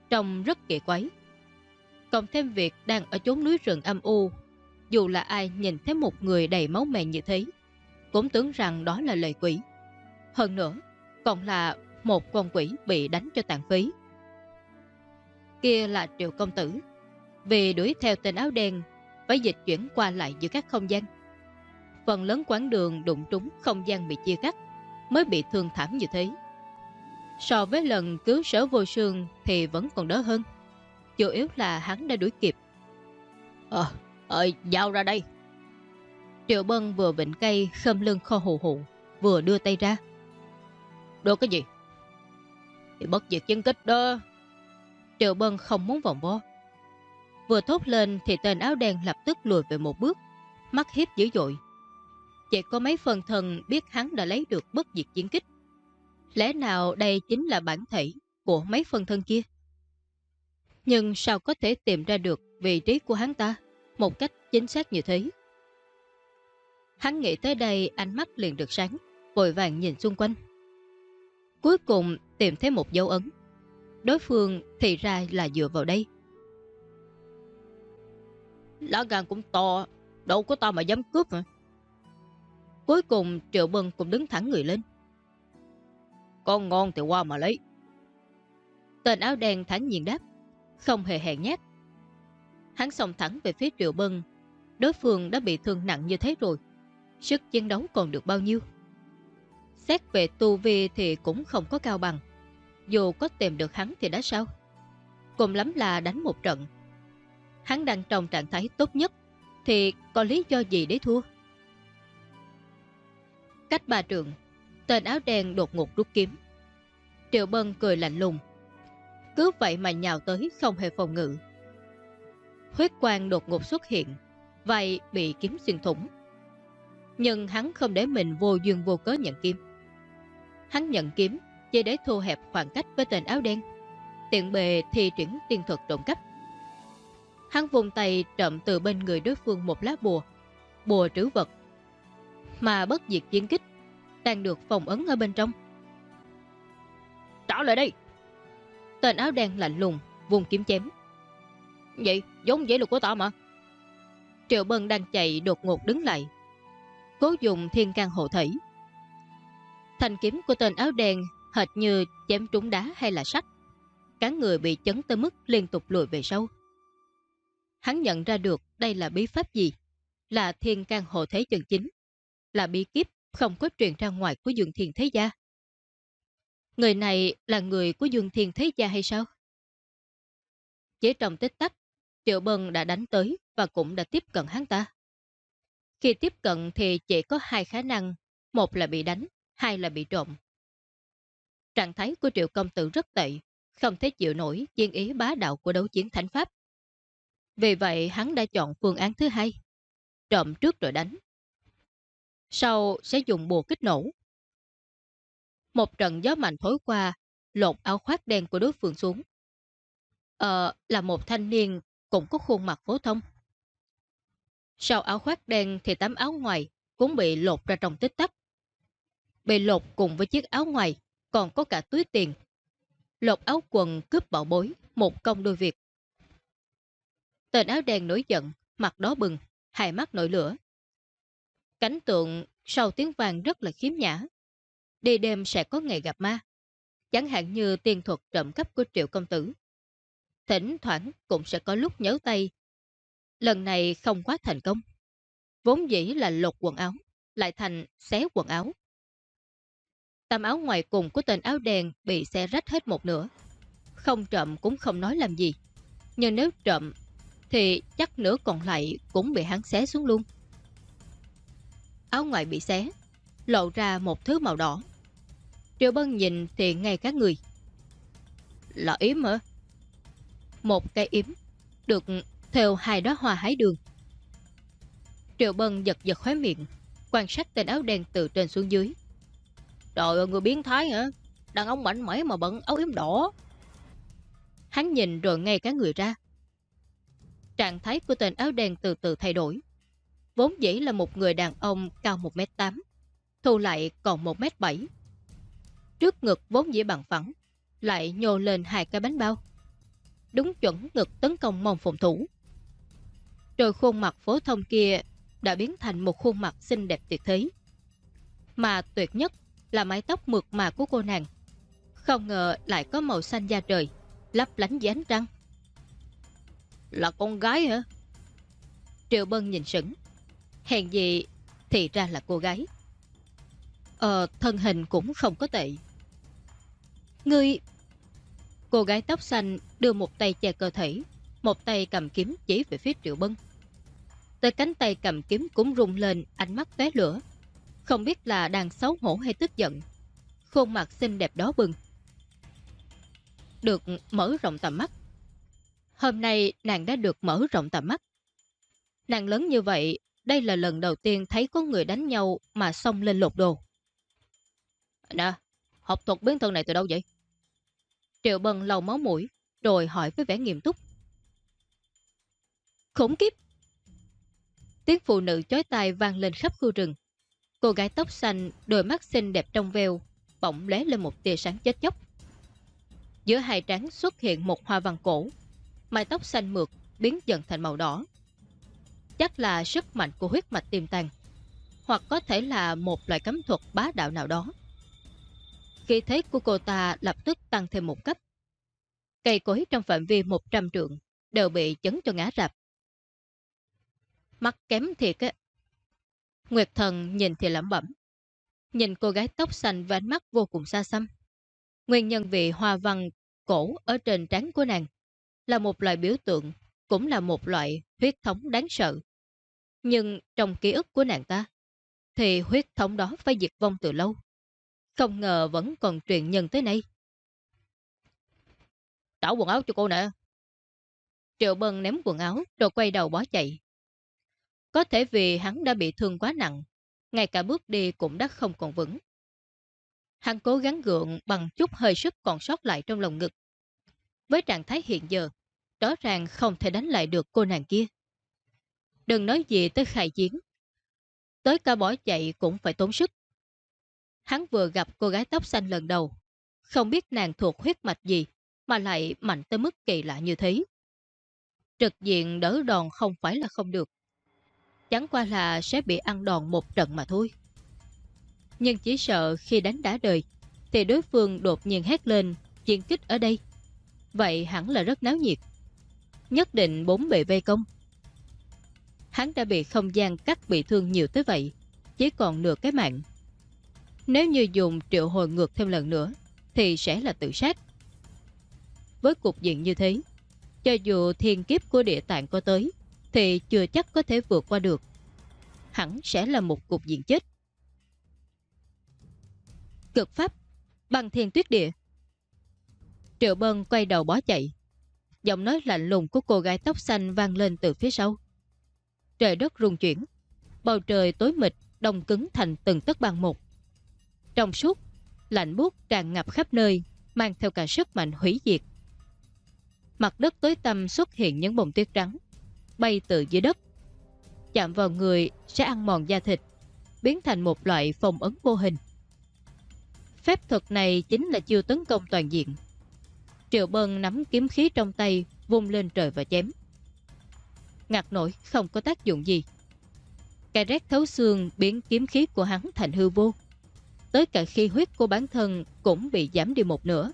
Trông rất kỳ quái. cộng thêm việc đang ở chốn núi rừng âm u, dù là ai nhìn thấy một người đầy máu mè như thế, cũng tưởng rằng đó là lời quỷ. Hơn nữa, còn là một con quỷ bị đánh cho tàn phí. Kia là triệu công tử, vì đuổi theo tên áo đen, phải dịch chuyển qua lại giữa các không gian. Phần lớn quán đường đụng trúng không gian bị chia cắt, mới bị thương thảm như thế. So với lần cứu sở vô sương thì vẫn còn đỡ hơn. Chủ yếu là hắn đã đuổi kịp. Ờ, ờ, giao ra đây. Triệu Bân vừa vịnh cây khâm lưng kho hù hụ, vừa đưa tay ra được cái gì? Thì bất diệt chiến kích đó. Triệu Bân không muốn vòng vo. Vừa thốt lên thì tên áo đen lập tức lùi về một bước, mắt hiếp dữ dội. Chỉ có mấy phần thần biết hắn đã lấy được bất diệt chiến kích. Lẽ nào đây chính là bản thể của mấy phần thân kia? Nhưng sao có thể tìm ra được vị trí của hắn ta một cách chính xác như thế? Hắn nghĩ tới đây ánh mắt liền được sáng, vội vàng nhìn xung quanh. Cuối cùng tìm thấy một dấu ấn. Đối phương thì ra là dựa vào đây. Lá gan cũng to, đâu có tao mà dám cướp hả? Cuối cùng Triệu Bân cũng đứng thẳng người lên. Con ngon thì qua mà lấy. Tên áo đen thánh nhiên đáp, không hề hẹn nhát. Hắn xông thẳng về phía Triệu Bân. Đối phương đã bị thương nặng như thế rồi. Sức chiến đấu còn được bao nhiêu? Xét về tu vi thì cũng không có cao bằng. Dù có tìm được hắn thì đã sao? Cùng lắm là đánh một trận. Hắn đang trong trạng thái tốt nhất thì có lý do gì để thua? Cách ba trường, tên áo đen đột ngột rút kiếm. Triệu Bân cười lạnh lùng. Cứ vậy mà nhào tới không hề phòng ngự. Huyết quang đột ngột xuất hiện, vậy bị kiếm xuyên thủng. Nhưng hắn không để mình vô duyên vô cớ nhận kiếm. Hắn nhận kiếm chỉ để thu hẹp khoảng cách với tên áo đen. Tiện bề thi triển tiên thuật trộm cắp. Hắn vùng tay trộm từ bên người đối phương một lá bùa, bùa trữ vật. Mà bất diệt chiến kích đang được phòng ấn ở bên trong. Trả lại đây! Tên áo đen lạnh lùng, vùng kiếm chém. Vậy, giống vậy luật của tao mà. Triệu Bân đang chạy đột ngột đứng lại. Cố dùng thiên can hộ thể. Thành kiếm của tên áo đen hệt như chém trúng đá hay là sắt. Cả người bị chấn tới mức liên tục lùi về sau. Hắn nhận ra được đây là bí pháp gì? Là thiên can hộ thế chân chính. Là bí kíp không có truyền ra ngoài của Dương Thiên Thế Gia. Người này là người của Dương Thiên Thế Gia hay sao? Chỉ trong tích tắc, Triệu Bân đã đánh tới và cũng đã tiếp cận hắn ta. Khi tiếp cận thì chỉ có hai khả năng, một là bị đánh, hai là bị trộm. Trạng thái của Triệu Công Tử rất tệ, không thể chịu nổi chiến ý bá đạo của đấu chiến thánh pháp. Vì vậy hắn đã chọn phương án thứ hai, trộm trước rồi đánh. Sau sẽ dùng bùa kích nổ. Một trận gió mạnh thối qua, lột áo khoác đen của đối phương xuống. Ờ, là một thanh niên cũng có khuôn mặt phổ thông. Sau áo khoác đen thì tấm áo ngoài cũng bị lột ra trong tích tắc. Bị lột cùng với chiếc áo ngoài còn có cả túi tiền. Lột áo quần cướp bảo bối, một công đôi việc. Tên áo đen nổi giận, mặt đó bừng, hai mắt nổi lửa. cánh tượng sau tiếng vàng rất là khiếm nhã. Đi đêm sẽ có ngày gặp ma. Chẳng hạn như tiền thuật trộm cắp của triệu công tử. Thỉnh thoảng cũng sẽ có lúc nhớ tay. Lần này không quá thành công. Vốn dĩ là lột quần áo, lại thành xé quần áo tấm áo ngoài cùng của tên áo đen bị xe rách hết một nửa. Không trộm cũng không nói làm gì. Nhưng nếu trộm thì chắc nửa còn lại cũng bị hắn xé xuống luôn. Áo ngoài bị xé, lộ ra một thứ màu đỏ. Triệu Bân nhìn thì ngay các người. Là yếm hả? Một cây yếm, được theo hai đóa hoa hái đường. Triệu Bân giật giật khóe miệng, quan sát tên áo đen từ trên xuống dưới. Trời ơi, người biến thái hả? Đàn ông mạnh mẽ mà bận áo yếm đỏ. Hắn nhìn rồi ngay cả người ra. Trạng thái của tên áo đen từ từ thay đổi. Vốn dĩ là một người đàn ông cao 1m8, thu lại còn 1m7. Trước ngực vốn dĩ bằng phẳng, lại nhô lên hai cái bánh bao. Đúng chuẩn ngực tấn công mong phòng thủ. Rồi khuôn mặt phổ thông kia đã biến thành một khuôn mặt xinh đẹp tuyệt thế. Mà tuyệt nhất là mái tóc mượt mà của cô nàng. Không ngờ lại có màu xanh da trời, lấp lánh dưới ánh trăng. Là con gái hả? Triệu Bân nhìn sững. Hèn gì thì ra là cô gái. Ờ, thân hình cũng không có tệ. Ngươi... Cô gái tóc xanh đưa một tay che cơ thể, một tay cầm kiếm chỉ về phía Triệu Bân. Tới cánh tay cầm kiếm cũng rung lên ánh mắt tóe lửa. Không biết là đang xấu hổ hay tức giận. Khuôn mặt xinh đẹp đó bừng. Được mở rộng tầm mắt. Hôm nay nàng đã được mở rộng tầm mắt. Nàng lớn như vậy, đây là lần đầu tiên thấy có người đánh nhau mà xông lên lột đồ. Nè, học thuật biến thân này từ đâu vậy? Triệu Bân lau máu mũi, rồi hỏi với vẻ nghiêm túc. Khủng kiếp! Tiếng phụ nữ chói tai vang lên khắp khu rừng. Cô gái tóc xanh, đôi mắt xinh đẹp trong veo, bỗng lé lên một tia sáng chết chóc. Giữa hai trán xuất hiện một hoa văn cổ, mái tóc xanh mượt biến dần thành màu đỏ. Chắc là sức mạnh của huyết mạch tiềm tàng, hoặc có thể là một loại cấm thuật bá đạo nào đó. Khi thế của cô ta lập tức tăng thêm một cấp. Cây cối trong phạm vi 100 trượng đều bị chấn cho ngã rạp. Mắt kém thiệt á. Nguyệt thần nhìn thì lẩm bẩm. Nhìn cô gái tóc xanh và ánh mắt vô cùng xa xăm. Nguyên nhân vì hoa văn cổ ở trên trán của nàng là một loại biểu tượng, cũng là một loại huyết thống đáng sợ. Nhưng trong ký ức của nàng ta, thì huyết thống đó phải diệt vong từ lâu. Không ngờ vẫn còn truyền nhân tới nay. Trảo quần áo cho cô nè. Triệu Bân ném quần áo rồi quay đầu bỏ chạy. Có thể vì hắn đã bị thương quá nặng, ngay cả bước đi cũng đã không còn vững. Hắn cố gắng gượng bằng chút hơi sức còn sót lại trong lòng ngực. Với trạng thái hiện giờ, rõ ràng không thể đánh lại được cô nàng kia. Đừng nói gì tới khai chiến. Tới cả bỏ chạy cũng phải tốn sức. Hắn vừa gặp cô gái tóc xanh lần đầu, không biết nàng thuộc huyết mạch gì mà lại mạnh tới mức kỳ lạ như thế. Trực diện đỡ đòn không phải là không được. Chẳng qua là sẽ bị ăn đòn một trận mà thôi. Nhưng chỉ sợ khi đánh đá đời, thì đối phương đột nhiên hét lên chiến kích ở đây. Vậy hẳn là rất náo nhiệt. Nhất định bốn bề vây công. Hắn đã bị không gian cắt bị thương nhiều tới vậy, chỉ còn nửa cái mạng. Nếu như dùng triệu hồi ngược thêm lần nữa, thì sẽ là tự sát. Với cục diện như thế, cho dù thiên kiếp của địa tạng có tới, thì chưa chắc có thể vượt qua được. Hẳn sẽ là một cục diện chết. Cực pháp, bằng thiên tuyết địa. Triệu Bân quay đầu bó chạy. Giọng nói lạnh lùng của cô gái tóc xanh vang lên từ phía sau. Trời đất rung chuyển. Bầu trời tối mịt, đông cứng thành từng tấc băng một. Trong suốt, lạnh buốt tràn ngập khắp nơi, mang theo cả sức mạnh hủy diệt. Mặt đất tối tăm xuất hiện những bông tuyết trắng, bay từ dưới đất. Chạm vào người sẽ ăn mòn da thịt, biến thành một loại phòng ấn vô hình. Phép thuật này chính là chiêu tấn công toàn diện. Triệu Bân nắm kiếm khí trong tay, vung lên trời và chém. Ngạc nổi không có tác dụng gì. Cái rét thấu xương biến kiếm khí của hắn thành hư vô. Tới cả khi huyết của bản thân cũng bị giảm đi một nửa.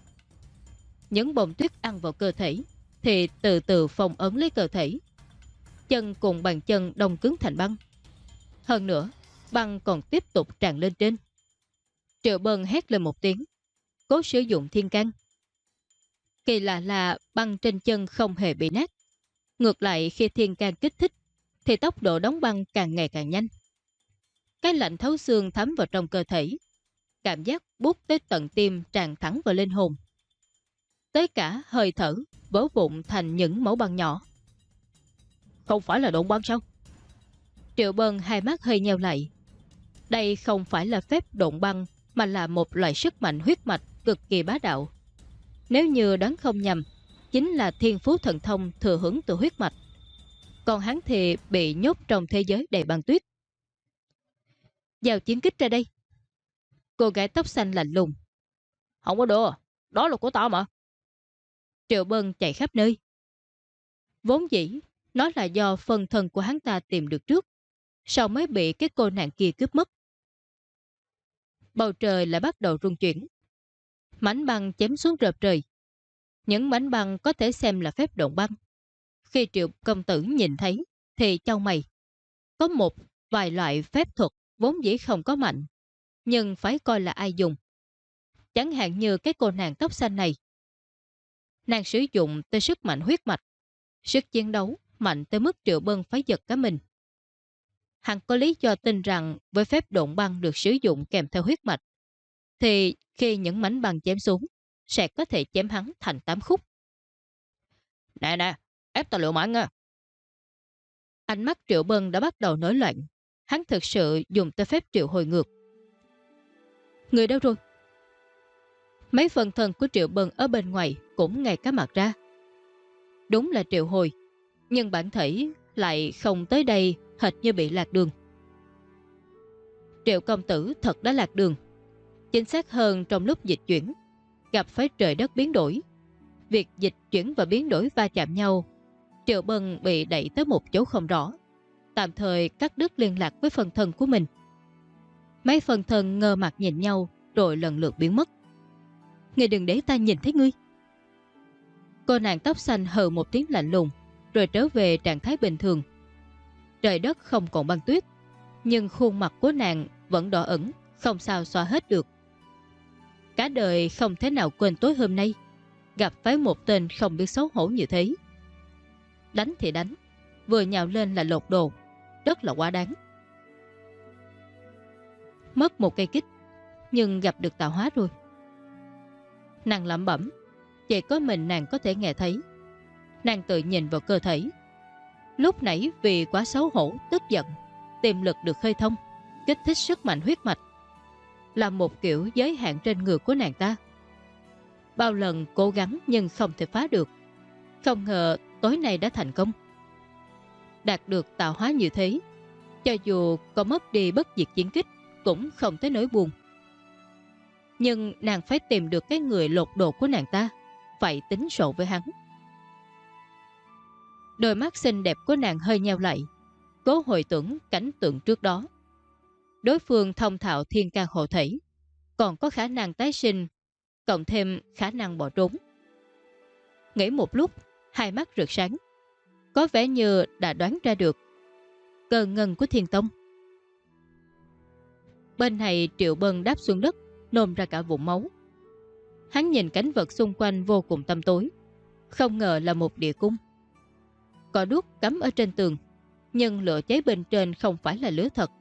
Những bông tuyết ăn vào cơ thể thì từ từ phòng ấn lấy cơ thể. Chân cùng bàn chân đông cứng thành băng. Hơn nữa, băng còn tiếp tục tràn lên trên. Triệu Bân hét lên một tiếng, cố sử dụng thiên can. Kỳ lạ là băng trên chân không hề bị nát. Ngược lại khi thiên can kích thích, thì tốc độ đóng băng càng ngày càng nhanh. Cái lạnh thấu xương thấm vào trong cơ thể. Cảm giác bút tới tận tim tràn thẳng vào linh hồn. Tới cả hơi thở, vỡ vụn thành những mẫu băng nhỏ. Không phải là độn băng sao? Triệu Bân hai mắt hơi nheo lại. Đây không phải là phép độn băng mà là một loại sức mạnh huyết mạch cực kỳ bá đạo. Nếu như đoán không nhầm, chính là thiên phú thần thông thừa hưởng từ huyết mạch. Còn hắn thì bị nhốt trong thế giới đầy băng tuyết. Giao chiến kích ra đây. Cô gái tóc xanh lạnh lùng. Không có được, đó là của tao mà. Triệu Bân chạy khắp nơi. Vốn dĩ, nó là do phần thân của hắn ta tìm được trước, sau mới bị cái cô nạn kia cướp mất. Bầu trời lại bắt đầu rung chuyển. Mảnh băng chém xuống rợp trời. Những mảnh băng có thể xem là phép động băng. Khi triệu công tử nhìn thấy, thì châu mày. Có một vài loại phép thuật vốn dĩ không có mạnh, nhưng phải coi là ai dùng. Chẳng hạn như cái cô nàng tóc xanh này. Nàng sử dụng tới sức mạnh huyết mạch. Sức chiến đấu mạnh tới mức triệu bân phải giật cả mình. hắn có lý do tin rằng với phép độn băng được sử dụng kèm theo huyết mạch, thì khi những mảnh băng chém xuống, sẽ có thể chém hắn thành tám khúc. Nè nè, ép ta liệu mạng à. Ánh mắt Triệu Bân đã bắt đầu nổi loạn. Hắn thực sự dùng tới phép triệu hồi ngược. Người đâu rồi? Mấy phần thân của Triệu Bân ở bên ngoài cũng ngay cá mặt ra. Đúng là Triệu hồi, nhưng bản thể lại không tới đây hệt như bị lạc đường. Triệu công tử thật đã lạc đường. Chính xác hơn trong lúc dịch chuyển, gặp phải trời đất biến đổi. Việc dịch chuyển và biến đổi va chạm nhau, Triệu Bân bị đẩy tới một chỗ không rõ. Tạm thời cắt đứt liên lạc với phần thân của mình. Mấy phần thân ngơ mặt nhìn nhau rồi lần lượt biến mất. Ngươi đừng để ta nhìn thấy ngươi. Cô nàng tóc xanh hờ một tiếng lạnh lùng rồi trở về trạng thái bình thường. Trời đất không còn băng tuyết, nhưng khuôn mặt của nàng vẫn đỏ ẩn, không sao xóa hết được. Cả đời không thể nào quên tối hôm nay, gặp phải một tên không biết xấu hổ như thế. Đánh thì đánh, vừa nhào lên là lột đồ, rất là quá đáng. Mất một cây kích, nhưng gặp được tạo hóa rồi. Nàng lẩm bẩm, chỉ có mình nàng có thể nghe thấy. Nàng tự nhìn vào cơ thể. Lúc nãy vì quá xấu hổ, tức giận, tiềm lực được khơi thông, kích thích sức mạnh huyết mạch. Là một kiểu giới hạn trên người của nàng ta. Bao lần cố gắng nhưng không thể phá được. Không ngờ tối nay đã thành công. Đạt được tạo hóa như thế, cho dù có mất đi bất diệt chiến kích, cũng không tới nỗi buồn. Nhưng nàng phải tìm được cái người lột đồ của nàng ta, phải tính sổ với hắn. Đôi mắt xinh đẹp của nàng hơi nheo lại, cố hồi tưởng cảnh tượng trước đó. Đối phương thông thạo thiên can hộ thể, còn có khả năng tái sinh, cộng thêm khả năng bỏ trốn. Nghĩ một lúc, hai mắt rực sáng. Có vẻ như đã đoán ra được cờ ngân của thiên tông. Bên này triệu bân đáp xuống đất, nôm ra cả vụn máu. Hắn nhìn cánh vật xung quanh vô cùng tâm tối. Không ngờ là một địa cung. Có đuốc cắm ở trên tường, nhưng lửa cháy bên trên không phải là lửa thật.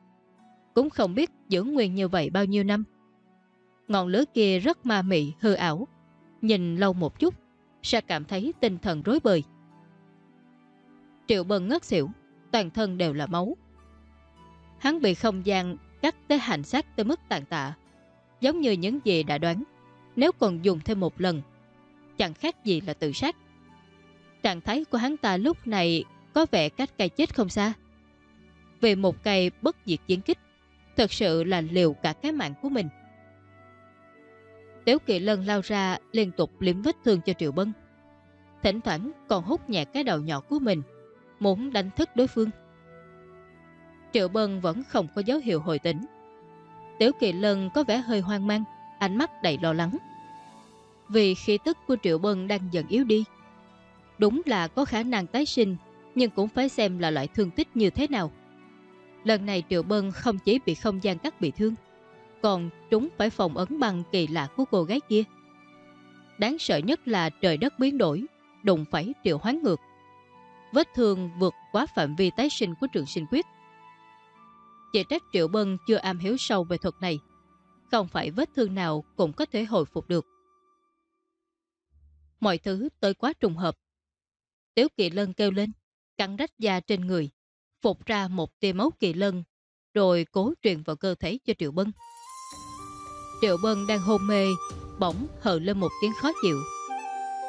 Cũng không biết giữ nguyên như vậy bao nhiêu năm. Ngọn lửa kia rất ma mị, hư ảo. Nhìn lâu một chút, sẽ cảm thấy tinh thần rối bời. Triệu Bân ngất xỉu, toàn thân đều là máu. Hắn bị không gian cắt tới hành xác tới mức tàn tạ. Giống như những gì đã đoán, nếu còn dùng thêm một lần, chẳng khác gì là tự sát. Trạng thái của hắn ta lúc này có vẻ cách cây chết không xa. về một cây bất diệt chiến kích, thật sự là liều cả cái mạng của mình. Tiểu kỳ lân lao ra liên tục liếm vết thương cho Triệu Bân. Thỉnh thoảng còn hút nhẹ cái đầu nhỏ của mình, muốn đánh thức đối phương. Triệu Bân vẫn không có dấu hiệu hồi tỉnh. Tiểu kỳ lân có vẻ hơi hoang mang, ánh mắt đầy lo lắng. Vì khí tức của Triệu Bân đang dần yếu đi. Đúng là có khả năng tái sinh, nhưng cũng phải xem là loại thương tích như thế nào. Lần này Triệu Bân không chỉ bị không gian cắt bị thương, còn trúng phải phòng ấn bằng kỳ lạ của cô gái kia. Đáng sợ nhất là trời đất biến đổi, đụng phải Triệu Hoán ngược. Vết thương vượt quá phạm vi tái sinh của trường sinh quyết. Chỉ trách Triệu Bân chưa am hiểu sâu về thuật này. Không phải vết thương nào cũng có thể hồi phục được. Mọi thứ tới quá trùng hợp. Tiếu kỳ lân kêu lên, cắn rách da trên người, phục ra một tia máu kỳ lân, rồi cố truyền vào cơ thể cho Triệu Bân. Triệu Bân đang hôn mê, bỗng hờ lên một tiếng khó chịu.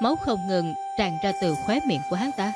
Máu không ngừng tràn ra từ khóe miệng của hắn ta.